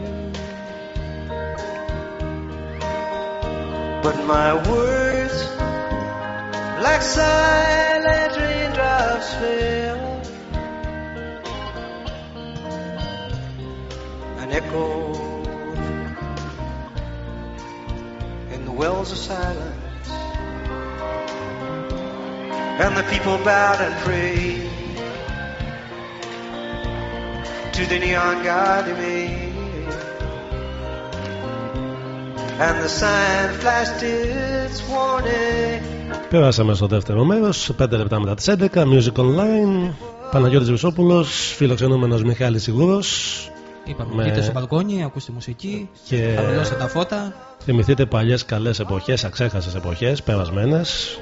you. But my words, like silent raindrops, fell An echoed wells of silence. And the people bowed and prayed to the neon god they made. And the sign flashed its warning. Περάσαμε στο δεύτερο μέρο, 5 λεπτά μετά τι 11. Music Online. Παναγιώτης Βυσόπουλος, φιλοξενούμενος Μιχάλης Σιγούρος. Είπαμε, Με- βγείτε στο μπαλκόνι, ακούστε μουσική, Και- χαμηλώστε τα φώτα. Θυμηθείτε παλιές καλές εποχές, αξέχασες εποχές, περασμένες.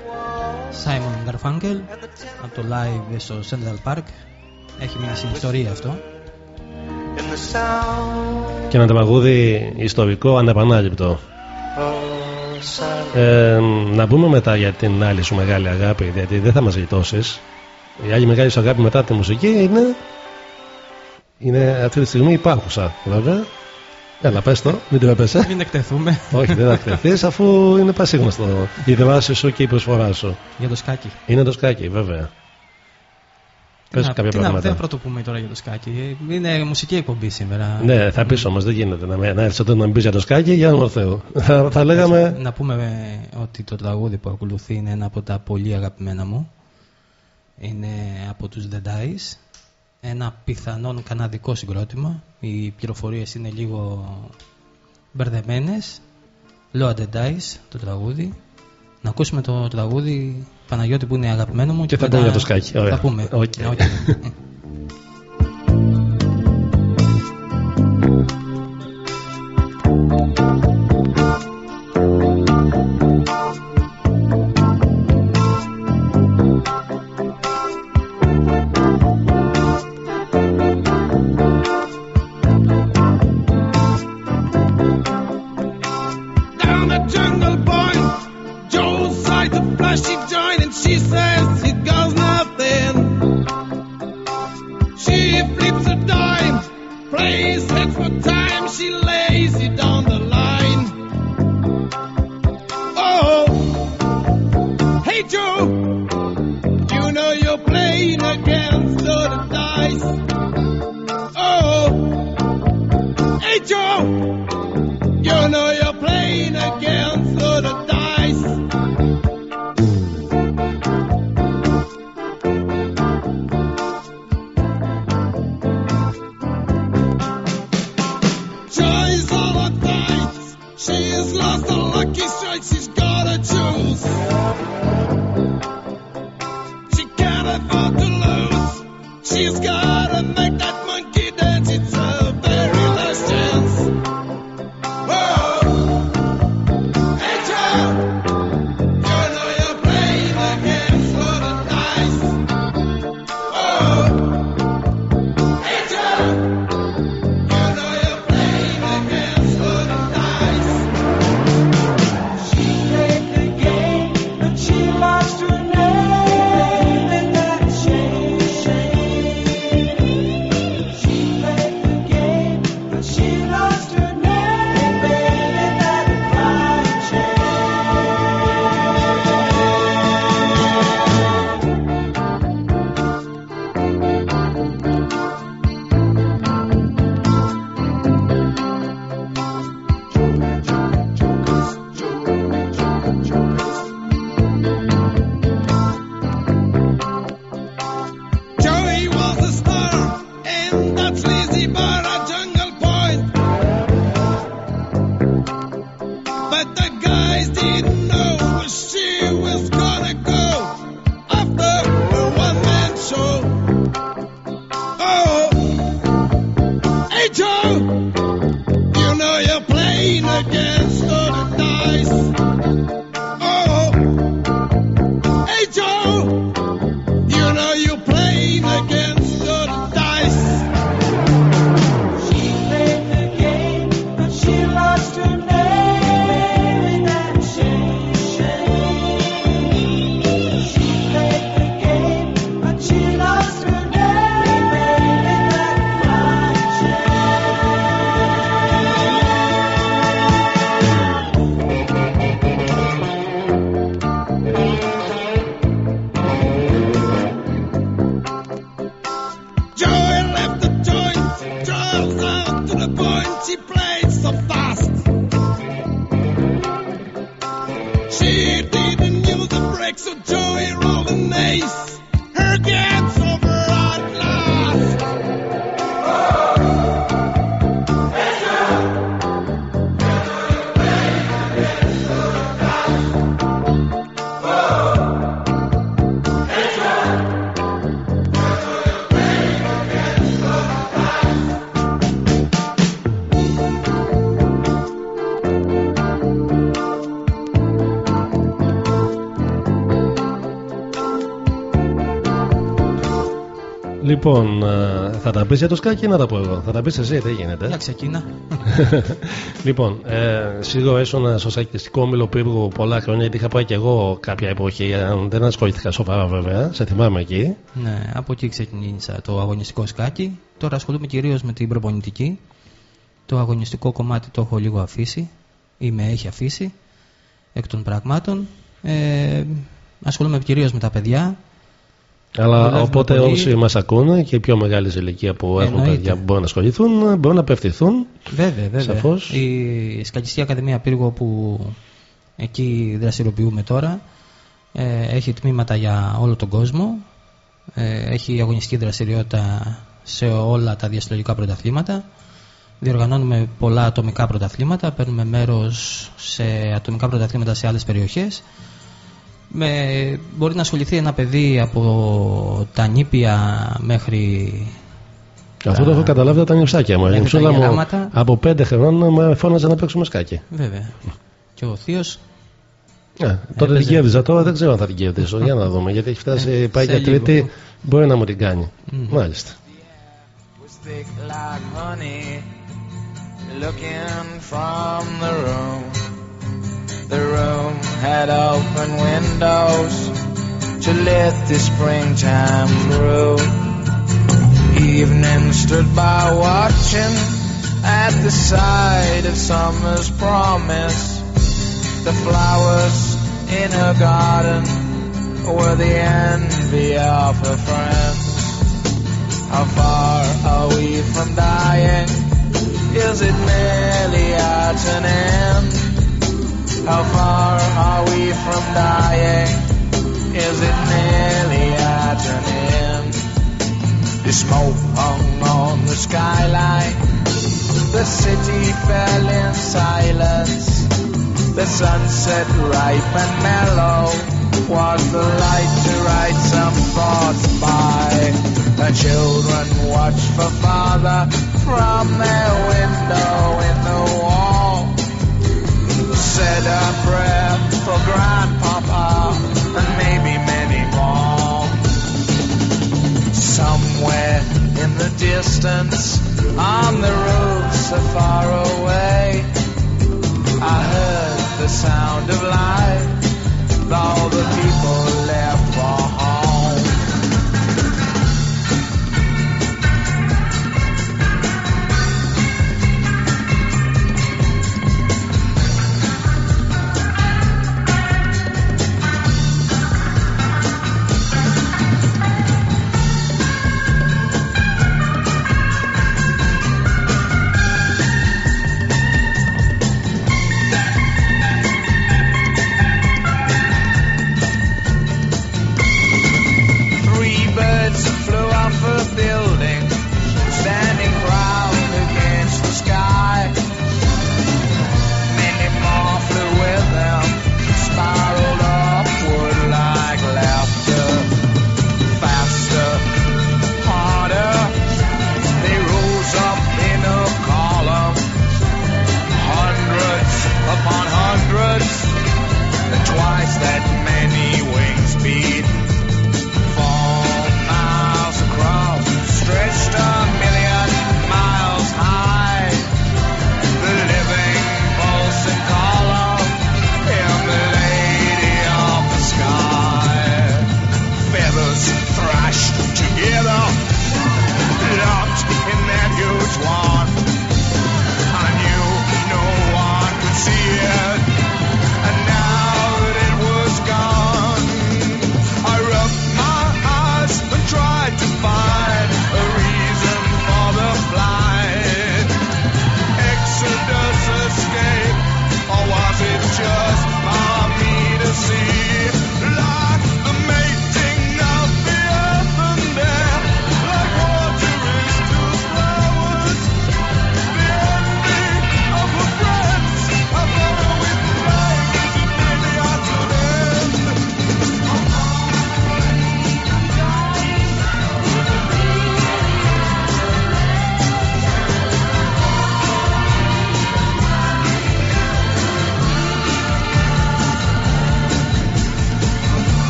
Simon Garfunkel από το live στο Central Park. Έχει μια συνιστορία αυτό. In the sound Και ένα τραγούδι ιστορικό, ανεπανάληπτο. of silence. Ε, να πούμε μετά για την άλλη σου μεγάλη αγάπη, γιατί δεν θα μας γλιτώσεις. Η άλλη μεγάλη σου αγάπη μετά τη μουσική είναι, είναι αυτή τη στιγμή υπάρχουσα, βέβαια. Έλα, πες το, μην την έπεσε. Μην εκτεθούμε. Όχι, δεν θα εκτεθείς αφού είναι πασίγνωστο η δράση σου και η προσφορά σου. Για το σκάκι. Είναι το σκάκι, βέβαια. Πες Να- κάποια τι να, δεν πράγματα. θα πρωτοπούμε τώρα για το σκάκι. Ε, Είναι μουσική εκπομπή σήμερα. Ναι, θα πεις όμως, δεν γίνεται να, με- να έρθεις όταν να μπεις για το σκάκι, για όνομα Θεού. Θα, θα λέγαμε, Να πούμε ε, ότι το τραγούδι που ακολουθεί είναι ένα από τα πολύ αγαπημένα μου. Είναι από τους The Dice ένα πιθανόν καναδικό συγκρότημα. Οι πληροφορίες είναι λίγο μπερδεμένες. Low το τραγούδι. Να ακούσουμε το τραγούδι Παναγιώτη που είναι αγαπημένο μου. Και, και θα πούμε το σκάκι. Θα πούμε. Okay. Joe, Λοιπόν, ε, θα τα πεις για το σκάκι ή να τα πω εγώ. Θα τα πεις εσύ, τι γίνεται. Για ξεκίνα. λοιπόν, ε, σίγουρα ήσουν στο σακιστικό όμιλο πύργου πολλά χρόνια, γιατί είχα πάει και εγώ κάποια εποχή. αν Δεν ασχολήθηκα σοβαρά βέβαια, σε θυμάμαι εκεί. Ναι, από εκεί ξεκίνησα το αγωνιστικό σκάκι. Τώρα ασχολούμαι κυρίως με την προπονητική. Το αγωνιστικό κομμάτι το έχω λίγο αφήσει ή με έχει αφήσει εκ των πραγμάτων. Ε, ασχολούμαι κυρίως με τα παιδιά. Αλλά Δουλεύουμε οπότε πολύ. όσοι μας ακούνε και οι πιο μεγάλη ηλικία που έχουν Εννοείται. παιδιά που μπορούν να ασχοληθούν, μπορούν να απευθυνθούν. Βέβαια, βέβαια. Σαφώς. Η Σκακιστική Ακαδημία Πύργο που εκεί δραστηριοποιούμε τώρα ε, έχει τμήματα για όλο τον κόσμο. Ε, έχει αγωνιστική δραστηριότητα σε όλα τα διαστηλογικά πρωταθλήματα. Διοργανώνουμε πολλά ατομικά πρωταθλήματα. Παίρνουμε μέρος σε ατομικά πρωταθλήματα σε άλλες περιοχές. Με, μπορεί να ασχοληθεί ένα παιδί από τα νήπια μέχρι Αυτό το έχω καταλάβει από τα νυψάκια μου. Η Μέχρι τα νυψούλα μου γεράματα. από πέντε χρονών με φώναζε να παίξουμε σκάκι. Βέβαια. Και ο θείος. Ε, τότε την κέρδιζα, τώρα δεν ξέρω αν θα την κερδίσω. Για να δούμε. Γιατί έχει φτάσει, πάει σε για λίγο. τρίτη, μπορεί να μου την κάνει. Μμμ. Μάλιστα. thick like honey, looking from the room. Had open windows to let the springtime brew. Evening stood by watching at the side of summer's promise. The flowers in her garden were the envy of her friends. How far are we from dying? Is it merely at an end? How far are we from dying? Is it nearly at an end? The smoke hung on the skyline. The city fell in silence. The sunset ripe and mellow was the light to write some thoughts by. The children watched for father from their distance, on the road so far away, I heard the sound of life. All the people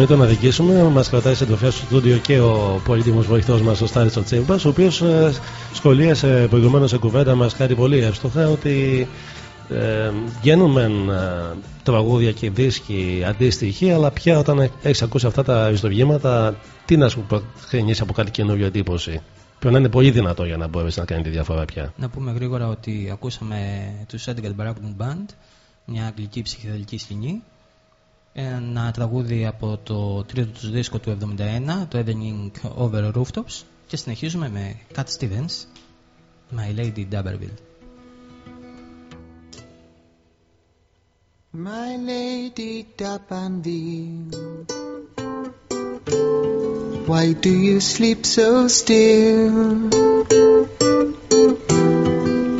μην τον αδικήσουμε, μας κρατάει συντροφιά στο στούντιο και ο πολύτιμος βοηθός μας, ο Στάρι Τσίμπας, ο οποίος σχολίασε προηγουμένως σε κουβέντα μας κάτι πολύ εύστοχα ότι ε, βγαίνουν μεν ε, τραγούδια και δίσκοι αντίστοιχοι, αλλά πια όταν έχεις ακούσει αυτά τα αριστουργήματα, τι να σου γεννήσει από κάτι καινούργια εντύπωση; Πρέπει να είναι πολύ δυνατό για να μπορέσει να κάνει τη διαφορά πια. Να πούμε γρήγορα ότι ακούσαμε τους Edgar Barackman Band, μια αγγλική ψυχεδελική σκηνή. Ένα τραγούδι από το τρίτο τους δίσκο του 71, το Evening Over Rooftops. Και συνεχίζουμε με Cat Stevens, My Lady D'Aberville. My lady Dapanville, why do you sleep so still?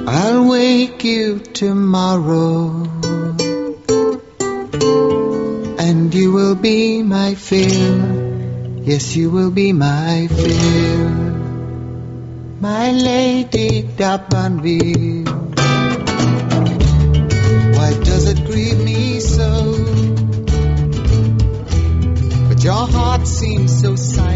I'll wake you tomorrow, and you will be my fear. Yes, you will be my fear. My lady Dapanville. Why does it grieve me so? But your heart seems so silent.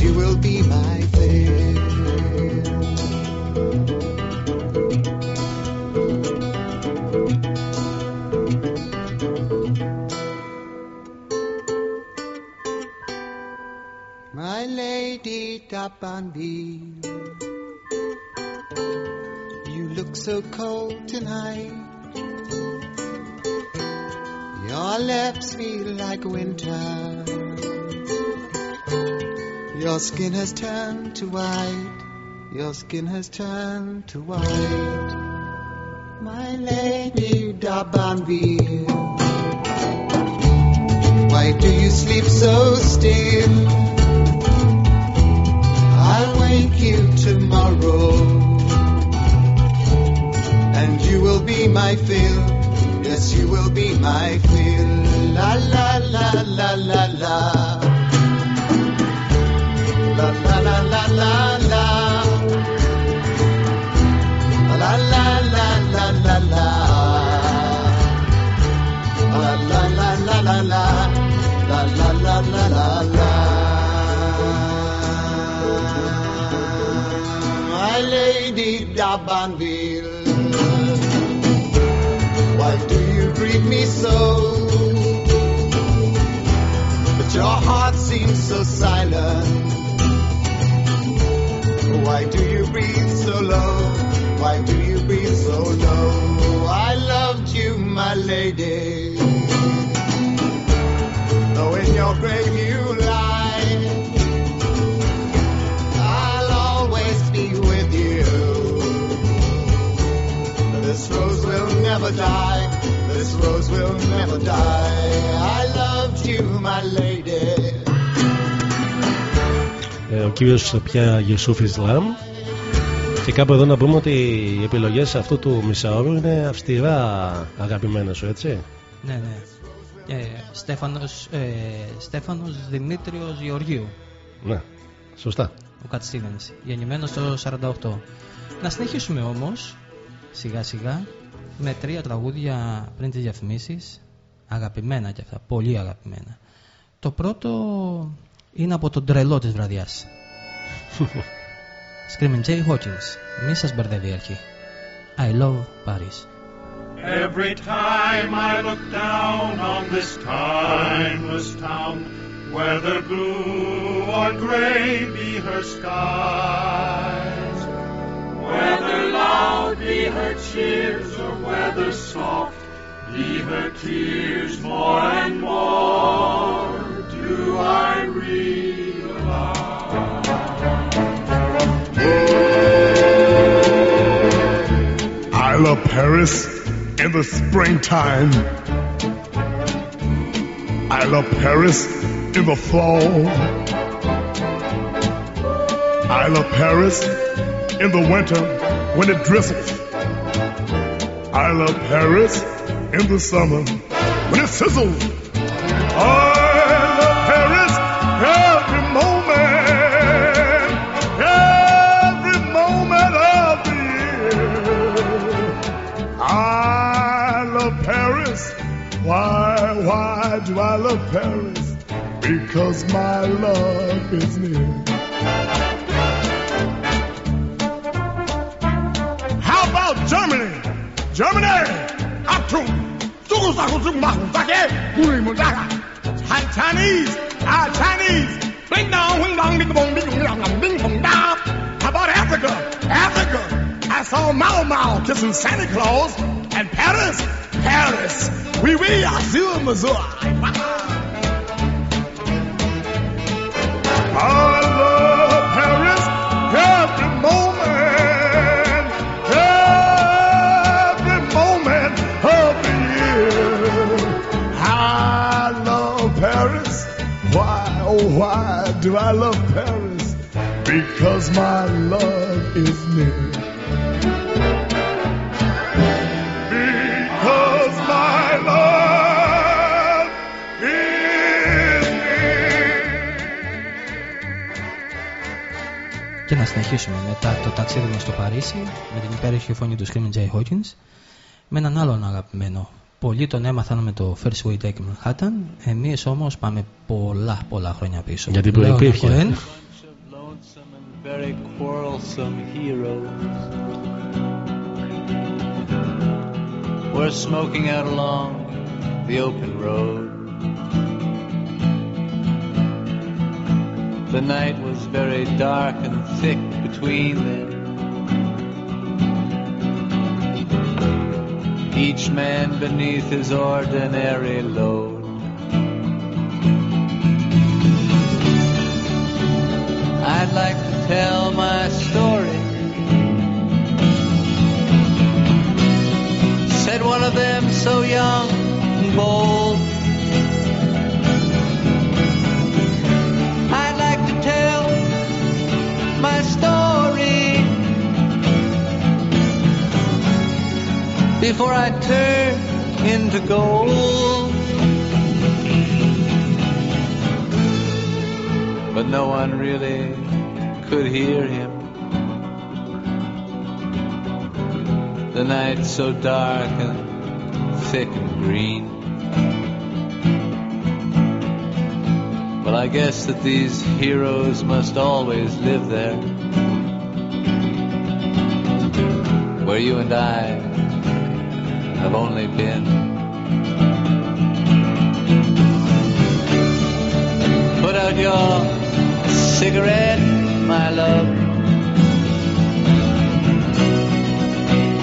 You will be my fill. My lady Dabanbi, you look so cold tonight. Your lips feel like winter. Your skin has turned to white. Your skin has turned to white. My lady Dabanbi, why do you sleep so still? I'll wake you tomorrow, and you will be my fill. Yes, you will be my fill. La la la la la la. Silent. Why do you breathe so low? Why do you breathe so low? I loved you, my lady. Though in your grave you lie, I'll always be with you. This rose will never die. This rose will never die. I loved you, my lady. Ε, ο κύριος πια Γεσούφ Ισλάμ και κάπου εδώ να πούμε ότι οι επιλογές αυτού του μισάωρου είναι αυστηρά αγαπημένες σου έτσι; Ναι, ναι. Ε, Στέφανος, ε, Στέφανος Δημήτριος Γεωργίου. ναι σωστά Ο Κατ Στίβενς, γεννημένος το 48. Να συνεχίσουμε όμως, σιγά σιγά, με τρία τραγούδια πριν τις διαφημίσεις, αγαπημένα κι αυτά, πολύ αγαπημένα. Το πρώτο είναι από τον τρελό της βραδιάς. Screaming Jay Hawkins, μη σας μπερδεύει η αρχή. I love Paris. Every time I look down on this timeless town, whether blue or gray be her skies, whether loud be her cheers or whether soft be her tears, more and more do I love Paris in the springtime. I love Paris in the fall. I love Paris in the winter when it drizzles. I love Paris in the summer when it sizzles. I Because my love is near. How about Germany? Germany! Chinese! Ah, Chinese! Bing dong, wing dong, bing bong, bing bong, bing bong, da! How about Africa? Africa! I saw Mao Mao kissing Santa Claus and Paris, Paris! Oui, oui, you, Missouri. I love Paris? Because my love is near. Because my love is near. και να συνεχίσουμε μετά το ταξίδι μας στο Παρίσι με την υπέροχη φωνή του Screaming Jay Hawkins με έναν άλλον αγαπημένο. Πολλοί τον έμαθαν με το First Way Take Manhattan, εμείς όμως πάμε πολλά πολλά χρόνια πίσω. Γιατί Leonard προϋπήρχε. Cohen, lonesome and very quarrelsome heroes were smoking out along the open road. The night was very dark and thick between them. Each man beneath his ordinary load. I'd like to tell my story. Said one of them so young and bold. Before I turn into gold. But no one really could hear him. The night so dark and thick and green. Well, I guess that these heroes must always live there. Where you and I have only been. Put out your cigarette, my love.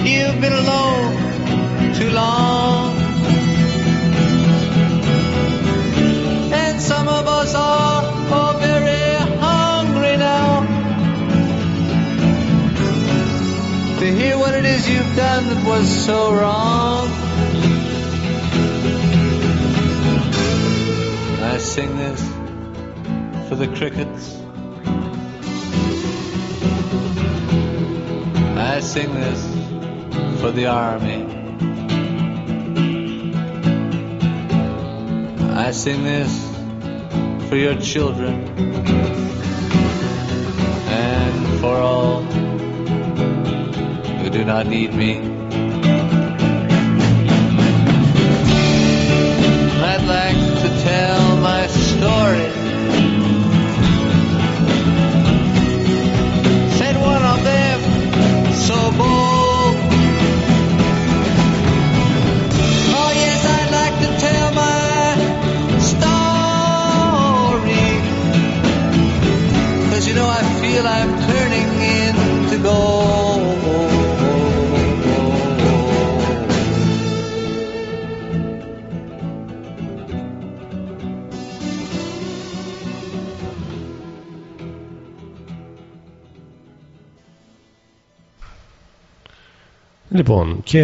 You've been alone too long. And some of us are all very you've done that was so wrong. I sing this for the crickets. I sing this for the army. I sing this for your children and for all do not need me. Λοιπόν, και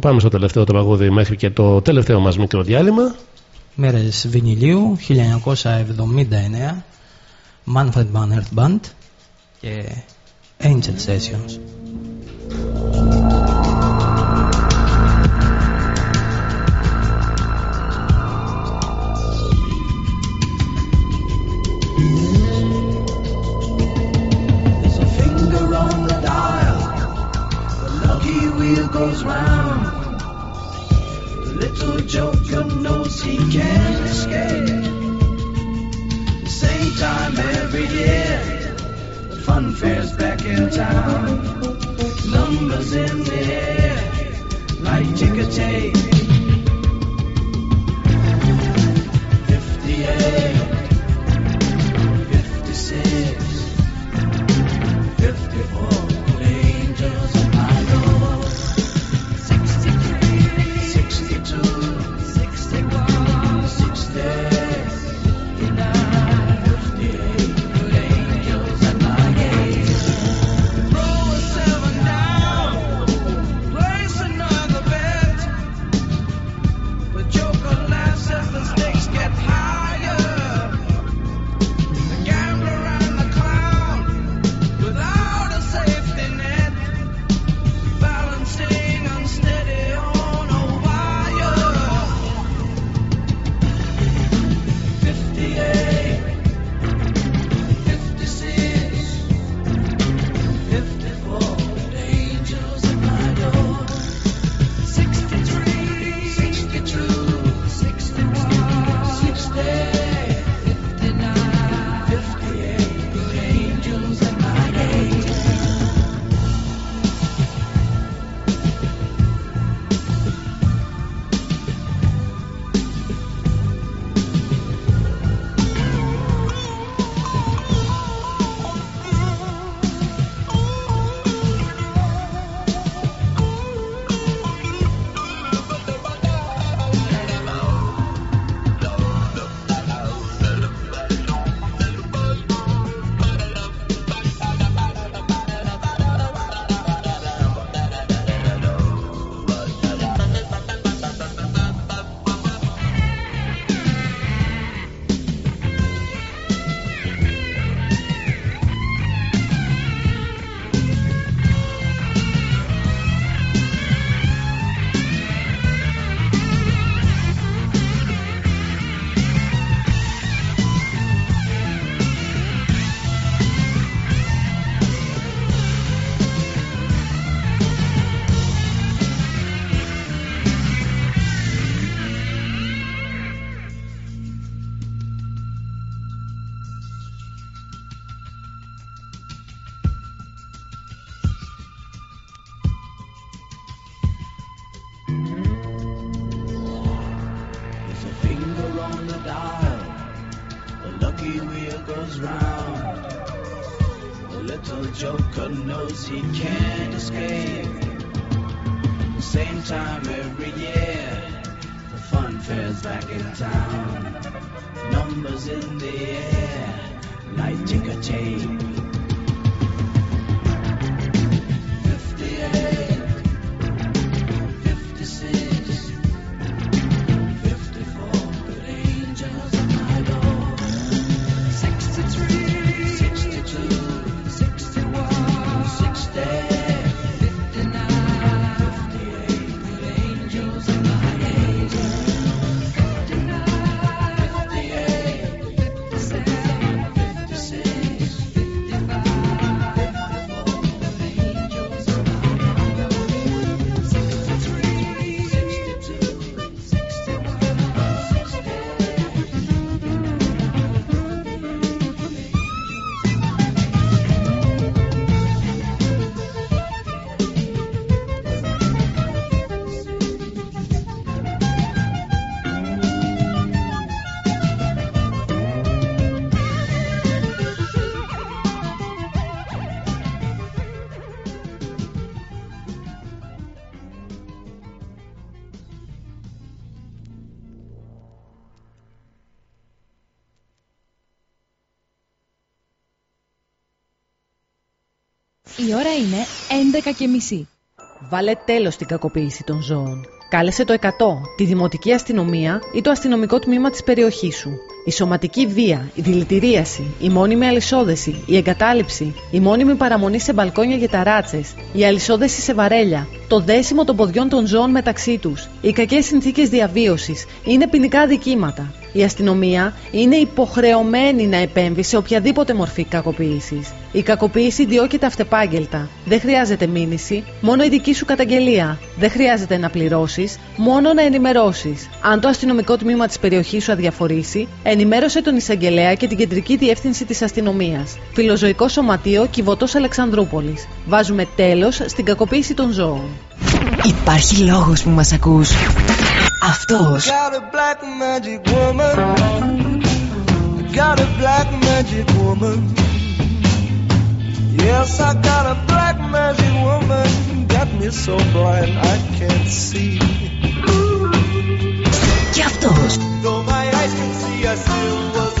πάμε στο τελευταίο τραγούδι μέχρι και το τελευταίο μας μικρό διάλειμμα. μέρες βινιλίου 1979 Manfred Mann Band και Angel Sessions. Goes round. The little joker knows he can't escape. Same time every year. The fun fair's back in town. Numbers in the air, like ticker tape. 58, 11.30. Βάλε τέλος στην κακοποίηση των ζώων. Κάλεσε το 100, τη δημοτική αστυνομία ή το αστυνομικό τμήμα της περιοχής σου. Η σωματική βία, η δηλητηρίαση, η μόνιμη αλυσόδεση, η εγκατάλειψη, η μόνιμη παραμονή σε μπαλκόνια για ταράτσε, η αλυσόδεση σε βαρέλια, το δέσιμο των ποδιών των ζώων μεταξύ τους, οι κακές συνθήκες διαβίωσης είναι ποινικά δικήματα. Η αστυνομία είναι υποχρεωμένη να επέμβει σε οποιαδήποτε μορφή κακοποίησης. Η κακοποίηση διώκεται αυτεπάγγελτα. Δεν χρειάζεται μήνυση, μόνο η δική σου καταγγελία. Δεν χρειάζεται να πληρώσεις, μόνο να ενημερώσεις. Αν το αστυνομικό τμήμα της περιοχής σου αδιαφορήσει, ενημέρωσε τον εισαγγελέα και την κεντρική διεύθυνση της αστυνομίας. Φιλοζωικό Σωματείο Κιβωτός Αλεξανδρούπολης. Βάζουμε τέλος στην κακοποίηση των ζώων. Υπάρχει λόγος που μας ακούς. Αυτός. Got a black magic woman. Got a black magic woman. Yes, I got a black magic woman. Got me so blind I can't see. Και αυτός. Though my eyes can see, I still was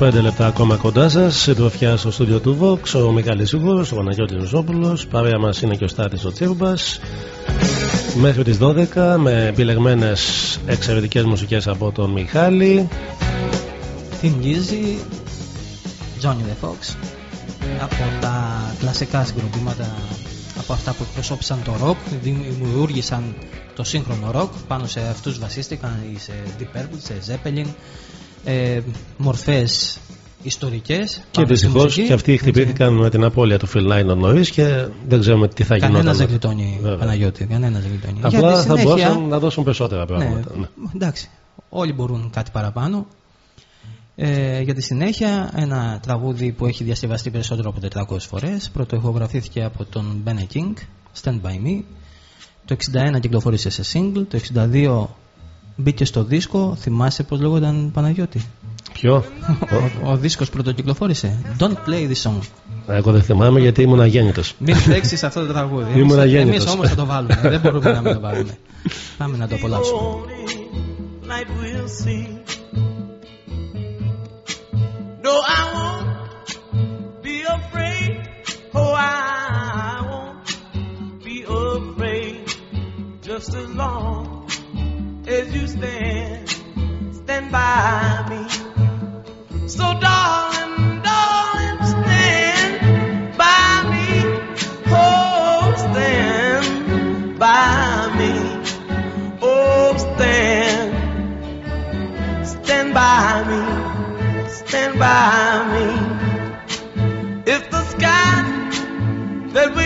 25 λεπτά ακόμα κοντά σας. Συντροφιά στο στούντιο του Vox, ο Μιχάλης Σίγουρος, ο Παναγιώτης Ζόπουλος. Παρέα μας είναι και ο Στάτης ο Τσίρμπας. Μέχρι τις 12 με επιλεγμένες εξαιρετικές μουσικές από τον Μιχάλη. Την Yeezy, Johnny the Fox από τα κλασικά συγκροτήματα από αυτά που εκπροσώπησαν το rock δημιούργησαν το σύγχρονο rock πάνω σε αυτούς βασίστηκαν ή σε Deep Purple, σε Zeppelin ε, μορφές ιστορικές Και πάνω στη δυστυχώς μουσική. και αυτοί χτυπήθηκαν με την απώλεια του Phil Lynott νωρίς και δεν ξέρουμε τι θα γινόταν. Κανένα δεν γλιτώνει Βέβαια. Παναγιώτη, κανένας δεν γλιτώνει. Απλά Για τη θα συνέχεια- μπορούσαν να δώσουν περισσότερα πράγματα. Ναι, Ναι. εντάξει, όλοι μπορούν κάτι παραπάνω. Ε, για τη συνέχεια, ένα τραγούδι που έχει διασκευαστεί περισσότερο από 400 φορές. Πρωτοεχογραφήθηκε από τον Bene King, Stand By Me. Το 61 κυκλοφόρησε σε single, το 62 μπήκε στο δίσκο. Θυμάσαι πώς λέγονταν Παναγιώτη; Ποιο; ο, ο δίσκος πρωτοκυκλοφόρησε. Don't play this song. Εγώ δεν θυμάμαι γιατί ήμουν αγέννητος. Μην παίξεις αυτό το τραγούδι. Ήμουν Εμείς- αγέννητος. Εμείς όμως θα το βάλουμε. Δεν μπορούμε να μην το βάλουμε. Πάμε να το απολαύσουμε. night we'll see. No, I won't be afraid. Oh, I Just as long as you stand, stand by me. So, darling, darling, stand by me. Oh, stand by me. Oh, stand, stand by me, stand by me. If the sky that we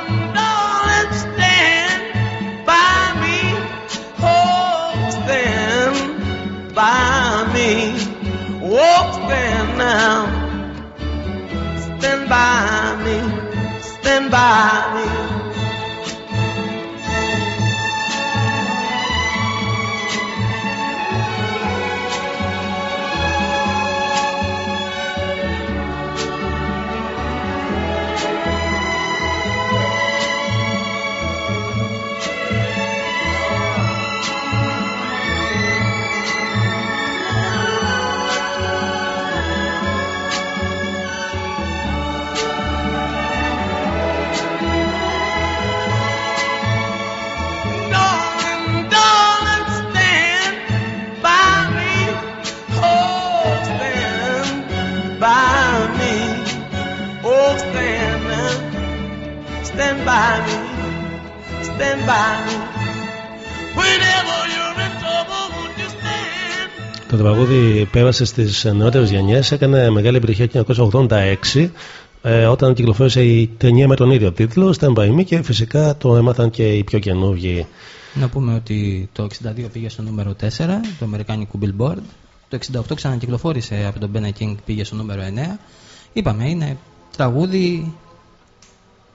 by me. Oh, stand now. Stand by me. Stand by me. Stand by me. Stand by me. Whenever you're in trouble, would you stand? Το τραγούδι πέρασε στις νεότερες γενιές, έκανε μεγάλη επιτυχία το 1986 ε, όταν κυκλοφόρησε η ταινία με τον ίδιο τίτλο, Stand By Me και φυσικά το έμαθαν και οι πιο καινούργοι. Να πούμε ότι το 62 πήγε στο νούμερο 4 του Αμερικάνικου Billboard. Το 68 ξανακυκλοφόρησε από τον Ben King, πήγε στο νούμερο 9. Είπαμε, είναι τραγούδι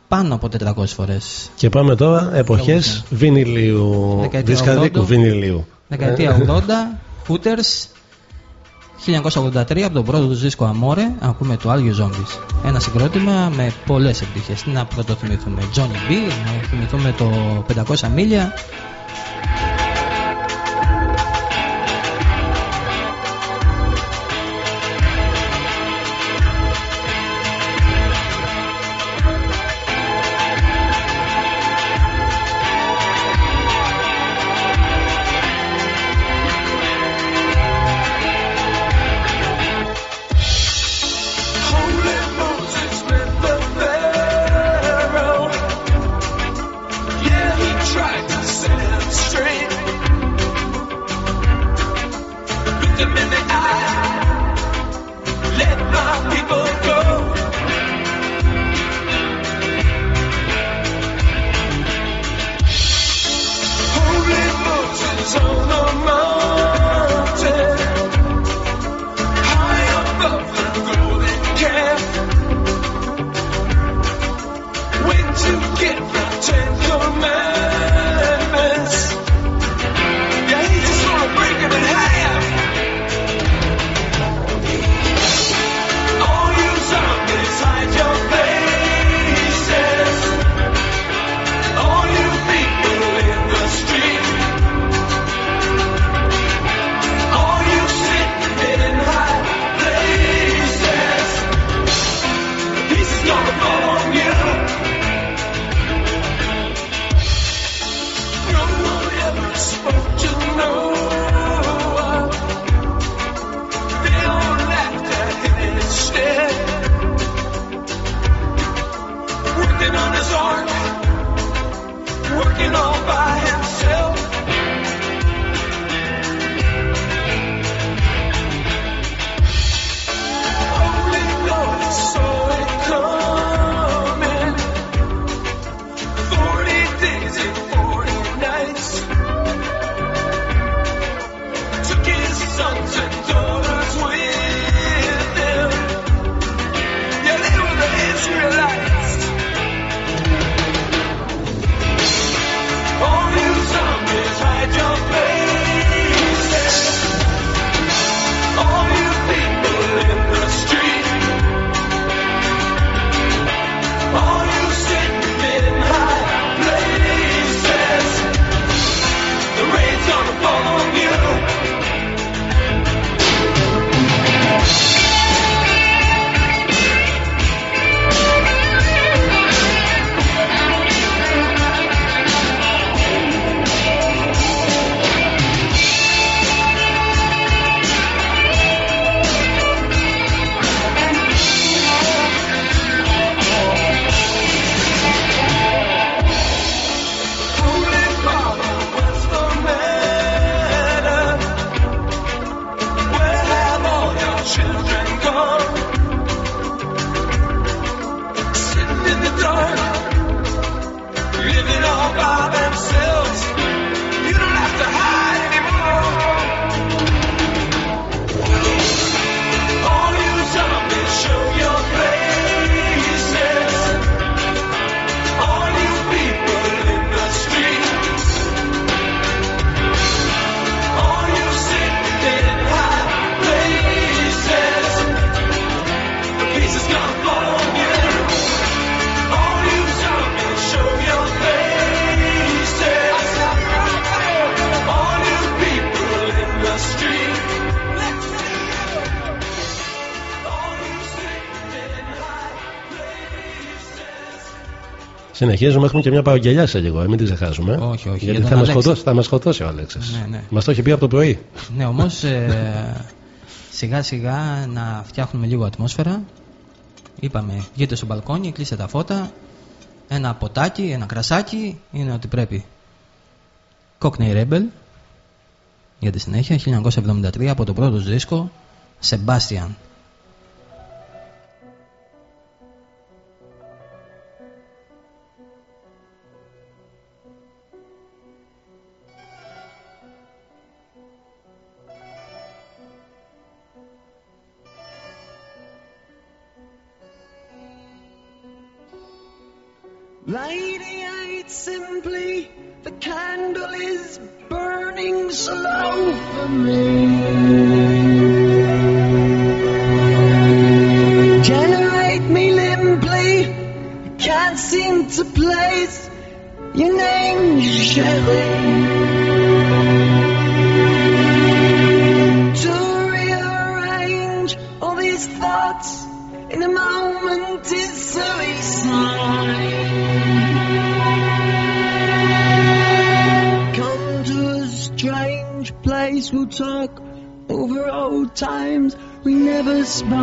πάνω από 400 φορές. Και πάμε τώρα εποχές βινιλίου, Δεκαετία δισκαδίκου 80. βινιλίου. Δεκαετία Ε, 80, Hooters, 1983 από τον πρώτο τους δίσκο Amore, ακούμε το Algio Zombies. Ένα συγκρότημα με πολλές επιτυχίες. Τι να πρώτο θυμηθούμε, Johnny B, να θυμηθούμε το 500 μίλια, Συνεχίζουμε, έχουμε και μια παραγγελιά σε λίγο, ε, μην τη ξεχάσουμε. Όχι, όχι, Γιατί για τον θα μας Αλέξη. σκοτώσει, θα μας σκοτώσει ο Αλέξης. Ναι, ναι. Μας το έχει πει από το πρωί. Ναι, όμως σιγά σιγά να φτιάχνουμε λίγο ατμόσφαιρα. Είπαμε, βγείτε στο μπαλκόνι, κλείστε τα φώτα. Ένα ποτάκι, ένα κρασάκι είναι ό,τι πρέπει. Cockney Rebel για τη συνέχεια 1973 από το πρώτο τους δίσκο Sebastian. Ain't simply the candle is burning slow for me. Generate me limply, can't seem to place your name, Shelley. To rearrange all these thoughts in a moment is silly we'll talk over old times we never spoke.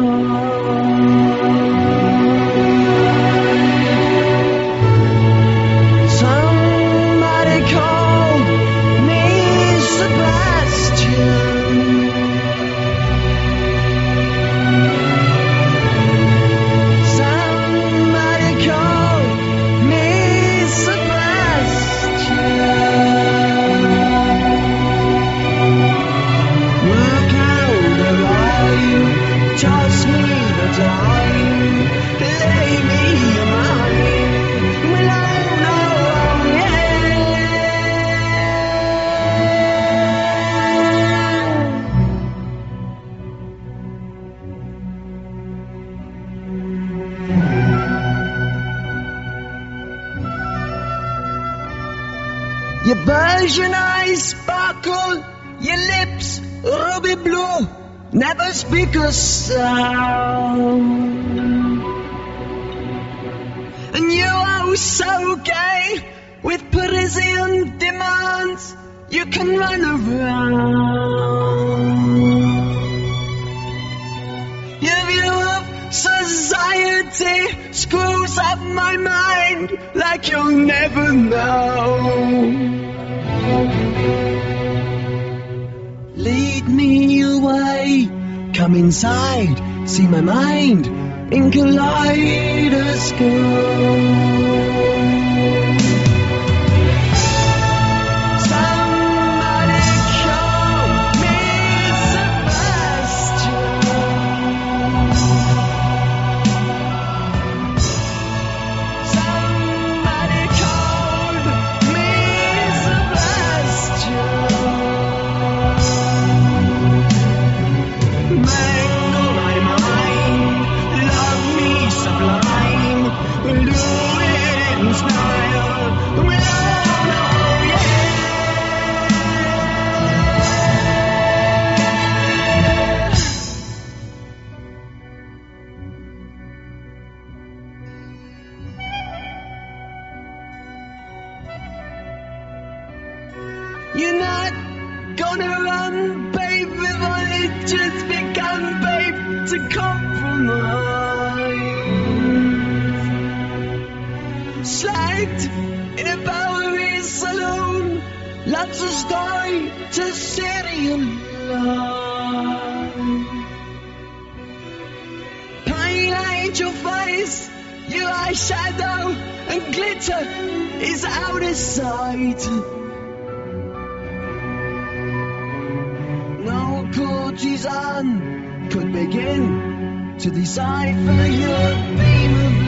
Persian eyes sparkle, your lips ruby blue, never speak a sound. And you are so gay with Parisian demands, you can run around. Your view of society screws up my mind like you'll never know. Lead me away, come inside, see my mind. In kaleidoscope. Eyeshadow and glitter is out of sight. No courtesan could begin to decipher your beam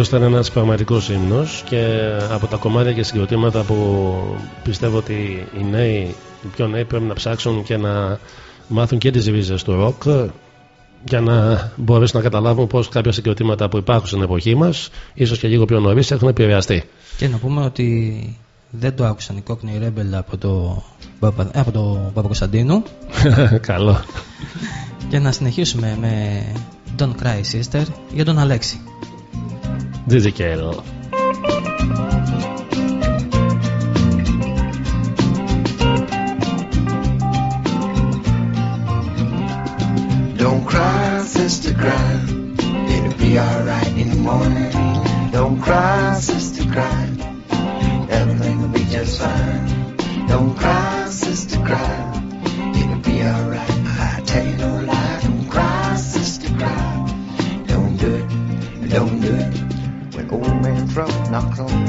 Αυτός ήταν ένας πραγματικός ύμνος και από τα κομμάτια και συγκροτήματα που πιστεύω ότι οι νέοι, οι πιο νέοι πρέπει να ψάξουν και να μάθουν και τις ρίζες του ροκ για να μπορέσουν να καταλάβουν πώς κάποια συγκροτήματα που υπάρχουν στην εποχή μας, ίσως και λίγο πιο νωρίς, έχουν επηρεαστεί. Και να πούμε ότι δεν το άκουσαν οι Cockney Rebel από το, Παπα- από το Παπακοσταντίνου. Καλό. Και να συνεχίσουμε με Don't Cry Sister για τον Αλέξη. Don't cry, sister, cry. It'll be alright in the morning. Don't cry, sister, cry. Everything will be just fine. Don't cry. come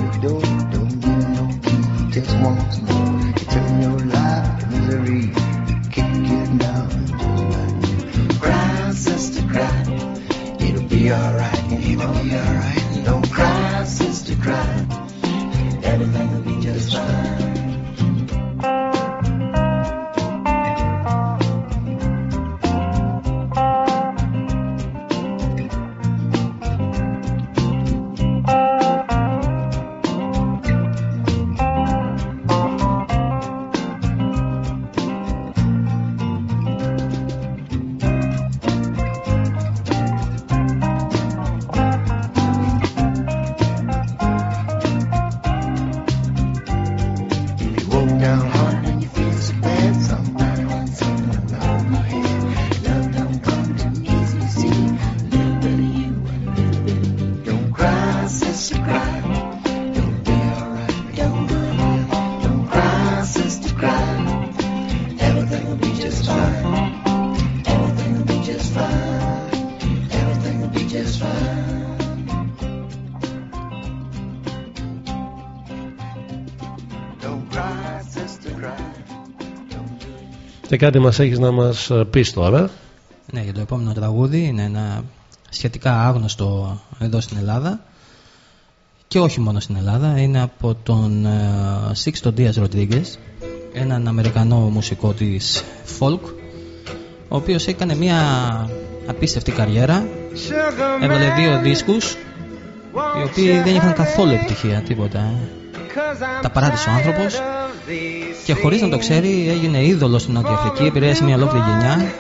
κάτι μας έχεις να μας ε, πεις τώρα. Ναι, για το επόμενο τραγούδι είναι ένα σχετικά άγνωστο εδώ στην Ελλάδα και όχι μόνο στην Ελλάδα, είναι από τον ε, Sixto Diaz Rodriguez, έναν Αμερικανό μουσικό της folk, ο οποίος έκανε μια απίστευτη καριέρα, έβαλε δύο δίσκους, οι οποίοι δεν είχαν καθόλου επιτυχία, τίποτα. Τα παράτησε ο άνθρωπος και χωρίς να το ξέρει έγινε είδωλος στην Νότια Αφρική, επηρέασε μια ολόκληρη γενιά.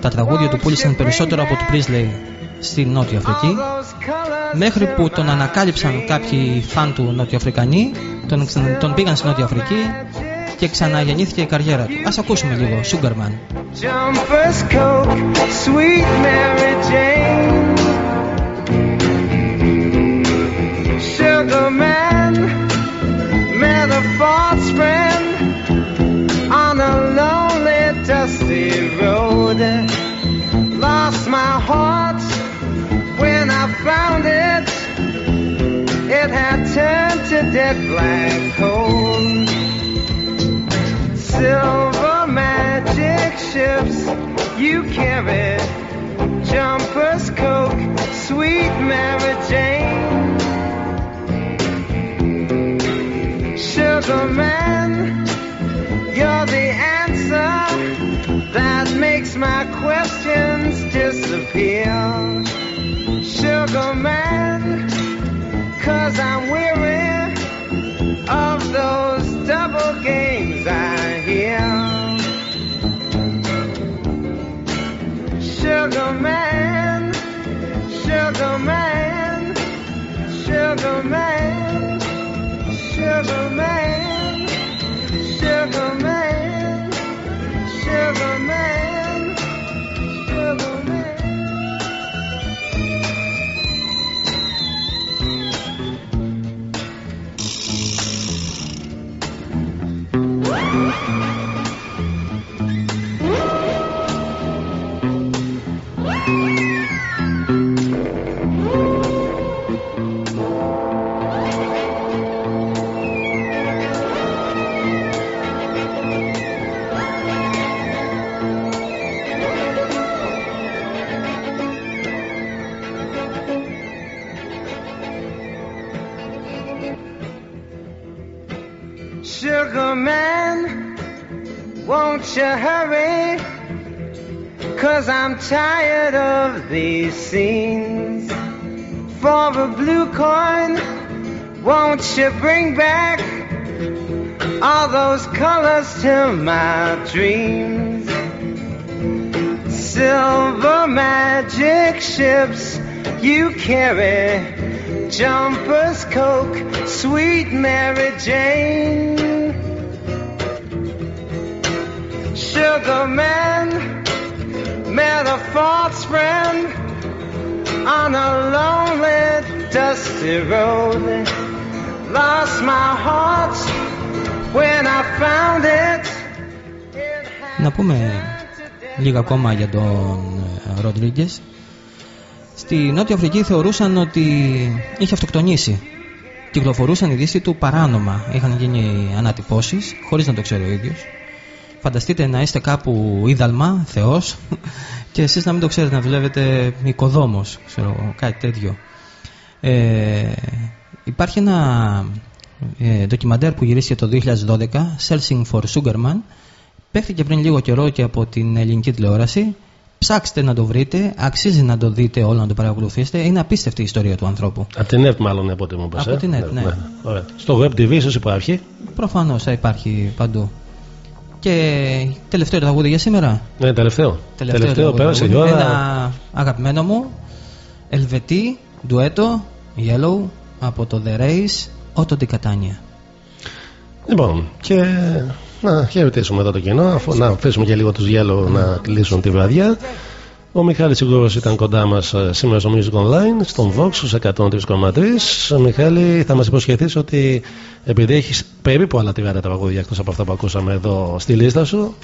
Τα τραγούδια του πούλησαν περισσότερο από του Πρίσλεϊ στη Νότια Αφρική. Μέχρι που τον ανακάλυψαν κάποιοι φαν του Νοτιοαφρικανοί, τον, ξα- τον πήγαν στη Νότια Αφρική και ξαναγεννήθηκε η καριέρα του. Ας ακούσουμε λίγο, Sugarman. Jumpers Coke, sweet road. Lost my heart when I found it. It had turned to dead black coal. Silver magic ships you carry. Jumpers, Coke, sweet Mary Jane. Sugar man, you're the that makes my questions disappear. Sugar man, cause I'm weary of those double games I hear. Sugar man, sugar man, sugar man, sugar man, sugar man, scenes. For a blue coin, won't you bring back all those colors to my dreams? Silver magic ships you carry, jumpers, coke, sweet Mary Jane. Sugar man, met a false friend on a lonely, dusty road. Lost my heart when I found it. Να πούμε λίγα ακόμα για τον Ροντρίγκες. Στη Νότια Αφρική θεωρούσαν ότι είχε αυτοκτονήσει. Κυκλοφορούσαν ειδήσει του παράνομα. Είχαν γίνει ανατυπώσεις, χωρίς να το ξέρει ο ίδιος. Φανταστείτε να είστε κάπου είδαλμα, Θεός, και εσείς να μην το ξέρετε, να δουλεύετε οικοδόμος, ξέρω, κάτι τέτοιο. Ε, υπάρχει ένα ε, ντοκιμαντέρ που γυρίστηκε το 2012, Searching for Sugarman. Παίχτηκε πριν λίγο καιρό και από την ελληνική τηλεόραση. Ψάξτε να το βρείτε, αξίζει να το δείτε όλο, να το παρακολουθήσετε. Είναι απίστευτη η ιστορία του ανθρώπου. Από την ΕΡΤ, μάλλον από ό,τι μου είπες, Από ε. την ΕΡΤ, ναι. Ωραία. Στο Web TV, ίσως υπάρχει. Προφανώς θα υπάρχει παντού. Και τελευταίο τραγούδι για σήμερα. Ναι, τελευταίο. Τελευταίο, πέρασε η τραγούδι. ώρα. Ένα αγαπημένο μου. Ελβετή, ντουέτο, Yellow από το The Race, Ότο την Κατάνια. Λοιπόν, και να χαιρετήσουμε εδώ το κοινό, αφού να αφήσουμε και λίγο τους γέλο να κλείσουν τη βραδιά. Ο Μιχάλης Σιγούρος ήταν κοντά μας ε, σήμερα στο Music Online, στον Vox, στους 103,3. Μιχάλη, θα μας υποσχεθείς ότι επειδή έχεις περίπου άλλα 30 τραγούδια εκτός από αυτά που ακούσαμε εδώ στη λίστα σου,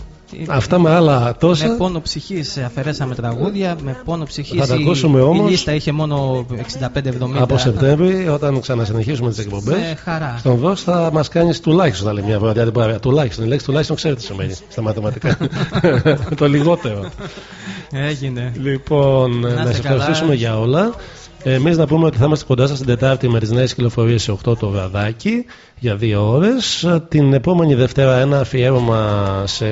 αυτά με άλλα τόσα... Με πόνο ψυχής αφαιρέσαμε τραγούδια. Με πόνο ψυχής Θα τα ακούσουμε όμως- η λίστα είχε μόνο 65-70. Από Σεπτέμβρη, όταν ξανασυνεχίσουμε τις εκπομπές, Με χαρά. στον Vox θα μας κάνεις τουλάχιστον άλλη μια βραδιά την παρέα. Τουλάχιστον. Η λέξη τουλάχιστον ξέρετε τι σημαίνει στα μαθηματικά. το λιγότερο. Έγινε. Λοιπόν, Να να, είστε σα καλά. ευχαριστήσουμε για όλα. Εμείς να πούμε ότι θα είμαστε κοντά σας την Τετάρτη με τις νέες κυκλοφορίες σε 8 το βραδάκι για δύο ώρες. Την επόμενη Δευτέρα ένα αφιέρωμα σε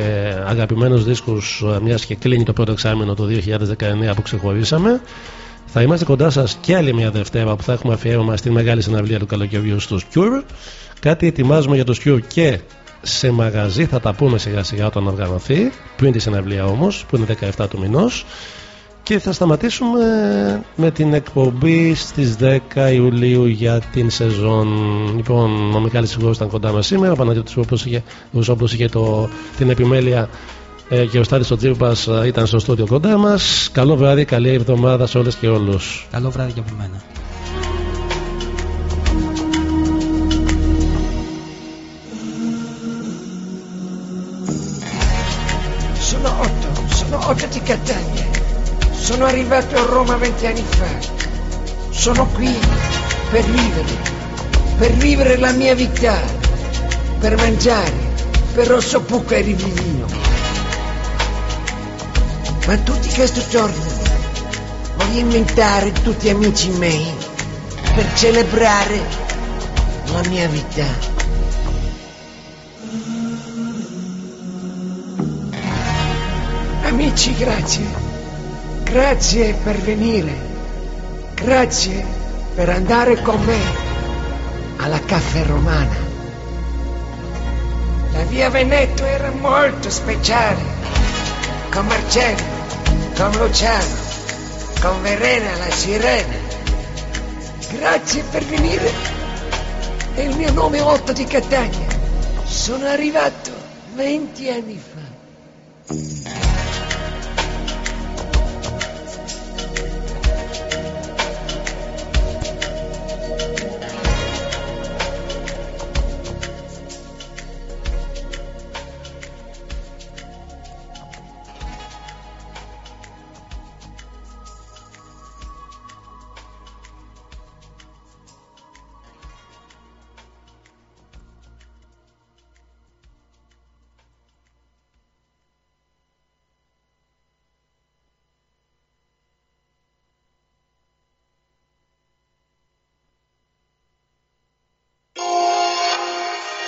αγαπημένους δίσκους, μιας και κλείνει το πρώτο εξάμεινο του 2019 που ξεχωρίσαμε. Θα είμαστε κοντά σας και άλλη μια Δευτέρα που θα έχουμε αφιέρωμα στη μεγάλη συναυλία του καλοκαιριού στο Cure. Κάτι ετοιμάζουμε για το Cure και σε μαγαζί, θα τα πούμε σιγά σιγά όταν οργανωθεί, πριν τη συναυλία όμως, που είναι 17 του μηνός. Και θα σταματήσουμε με την εκπομπή στις 10 Ιουλίου για την σεζόν. Λοιπόν, ο Μιχάλης Σιγουρός ήταν κοντά μας σήμερα, ο Παναγιώτης Ρούσοπλος είχε, Ρούσοπλος είχε το, την επιμέλεια ε, και ο Στάδης ο Τζίρπας ε, ήταν στο στούντιο κοντά μας. Καλό βράδυ, καλή εβδομάδα σε όλες και όλους. Καλό βράδυ και από μένα. Sono otto, sono otto di Catania. Sono arrivato a Roma venti anni fa. Sono qui per vivere, per vivere la mia vita, per mangiare, per rosso buco e rivivino. Ma tutti questi giorni voglio inventare tutti amici miei per celebrare la mia vita. Amici, grazie. Grazie per venire. Grazie per andare con me alla caffè romana. La via Veneto era molto speciale. Con Marcello, con Luciano, con Verena la sirena. Grazie per venire. E il mio nome è Otto di Catania. Sono arrivato 20 anni fa.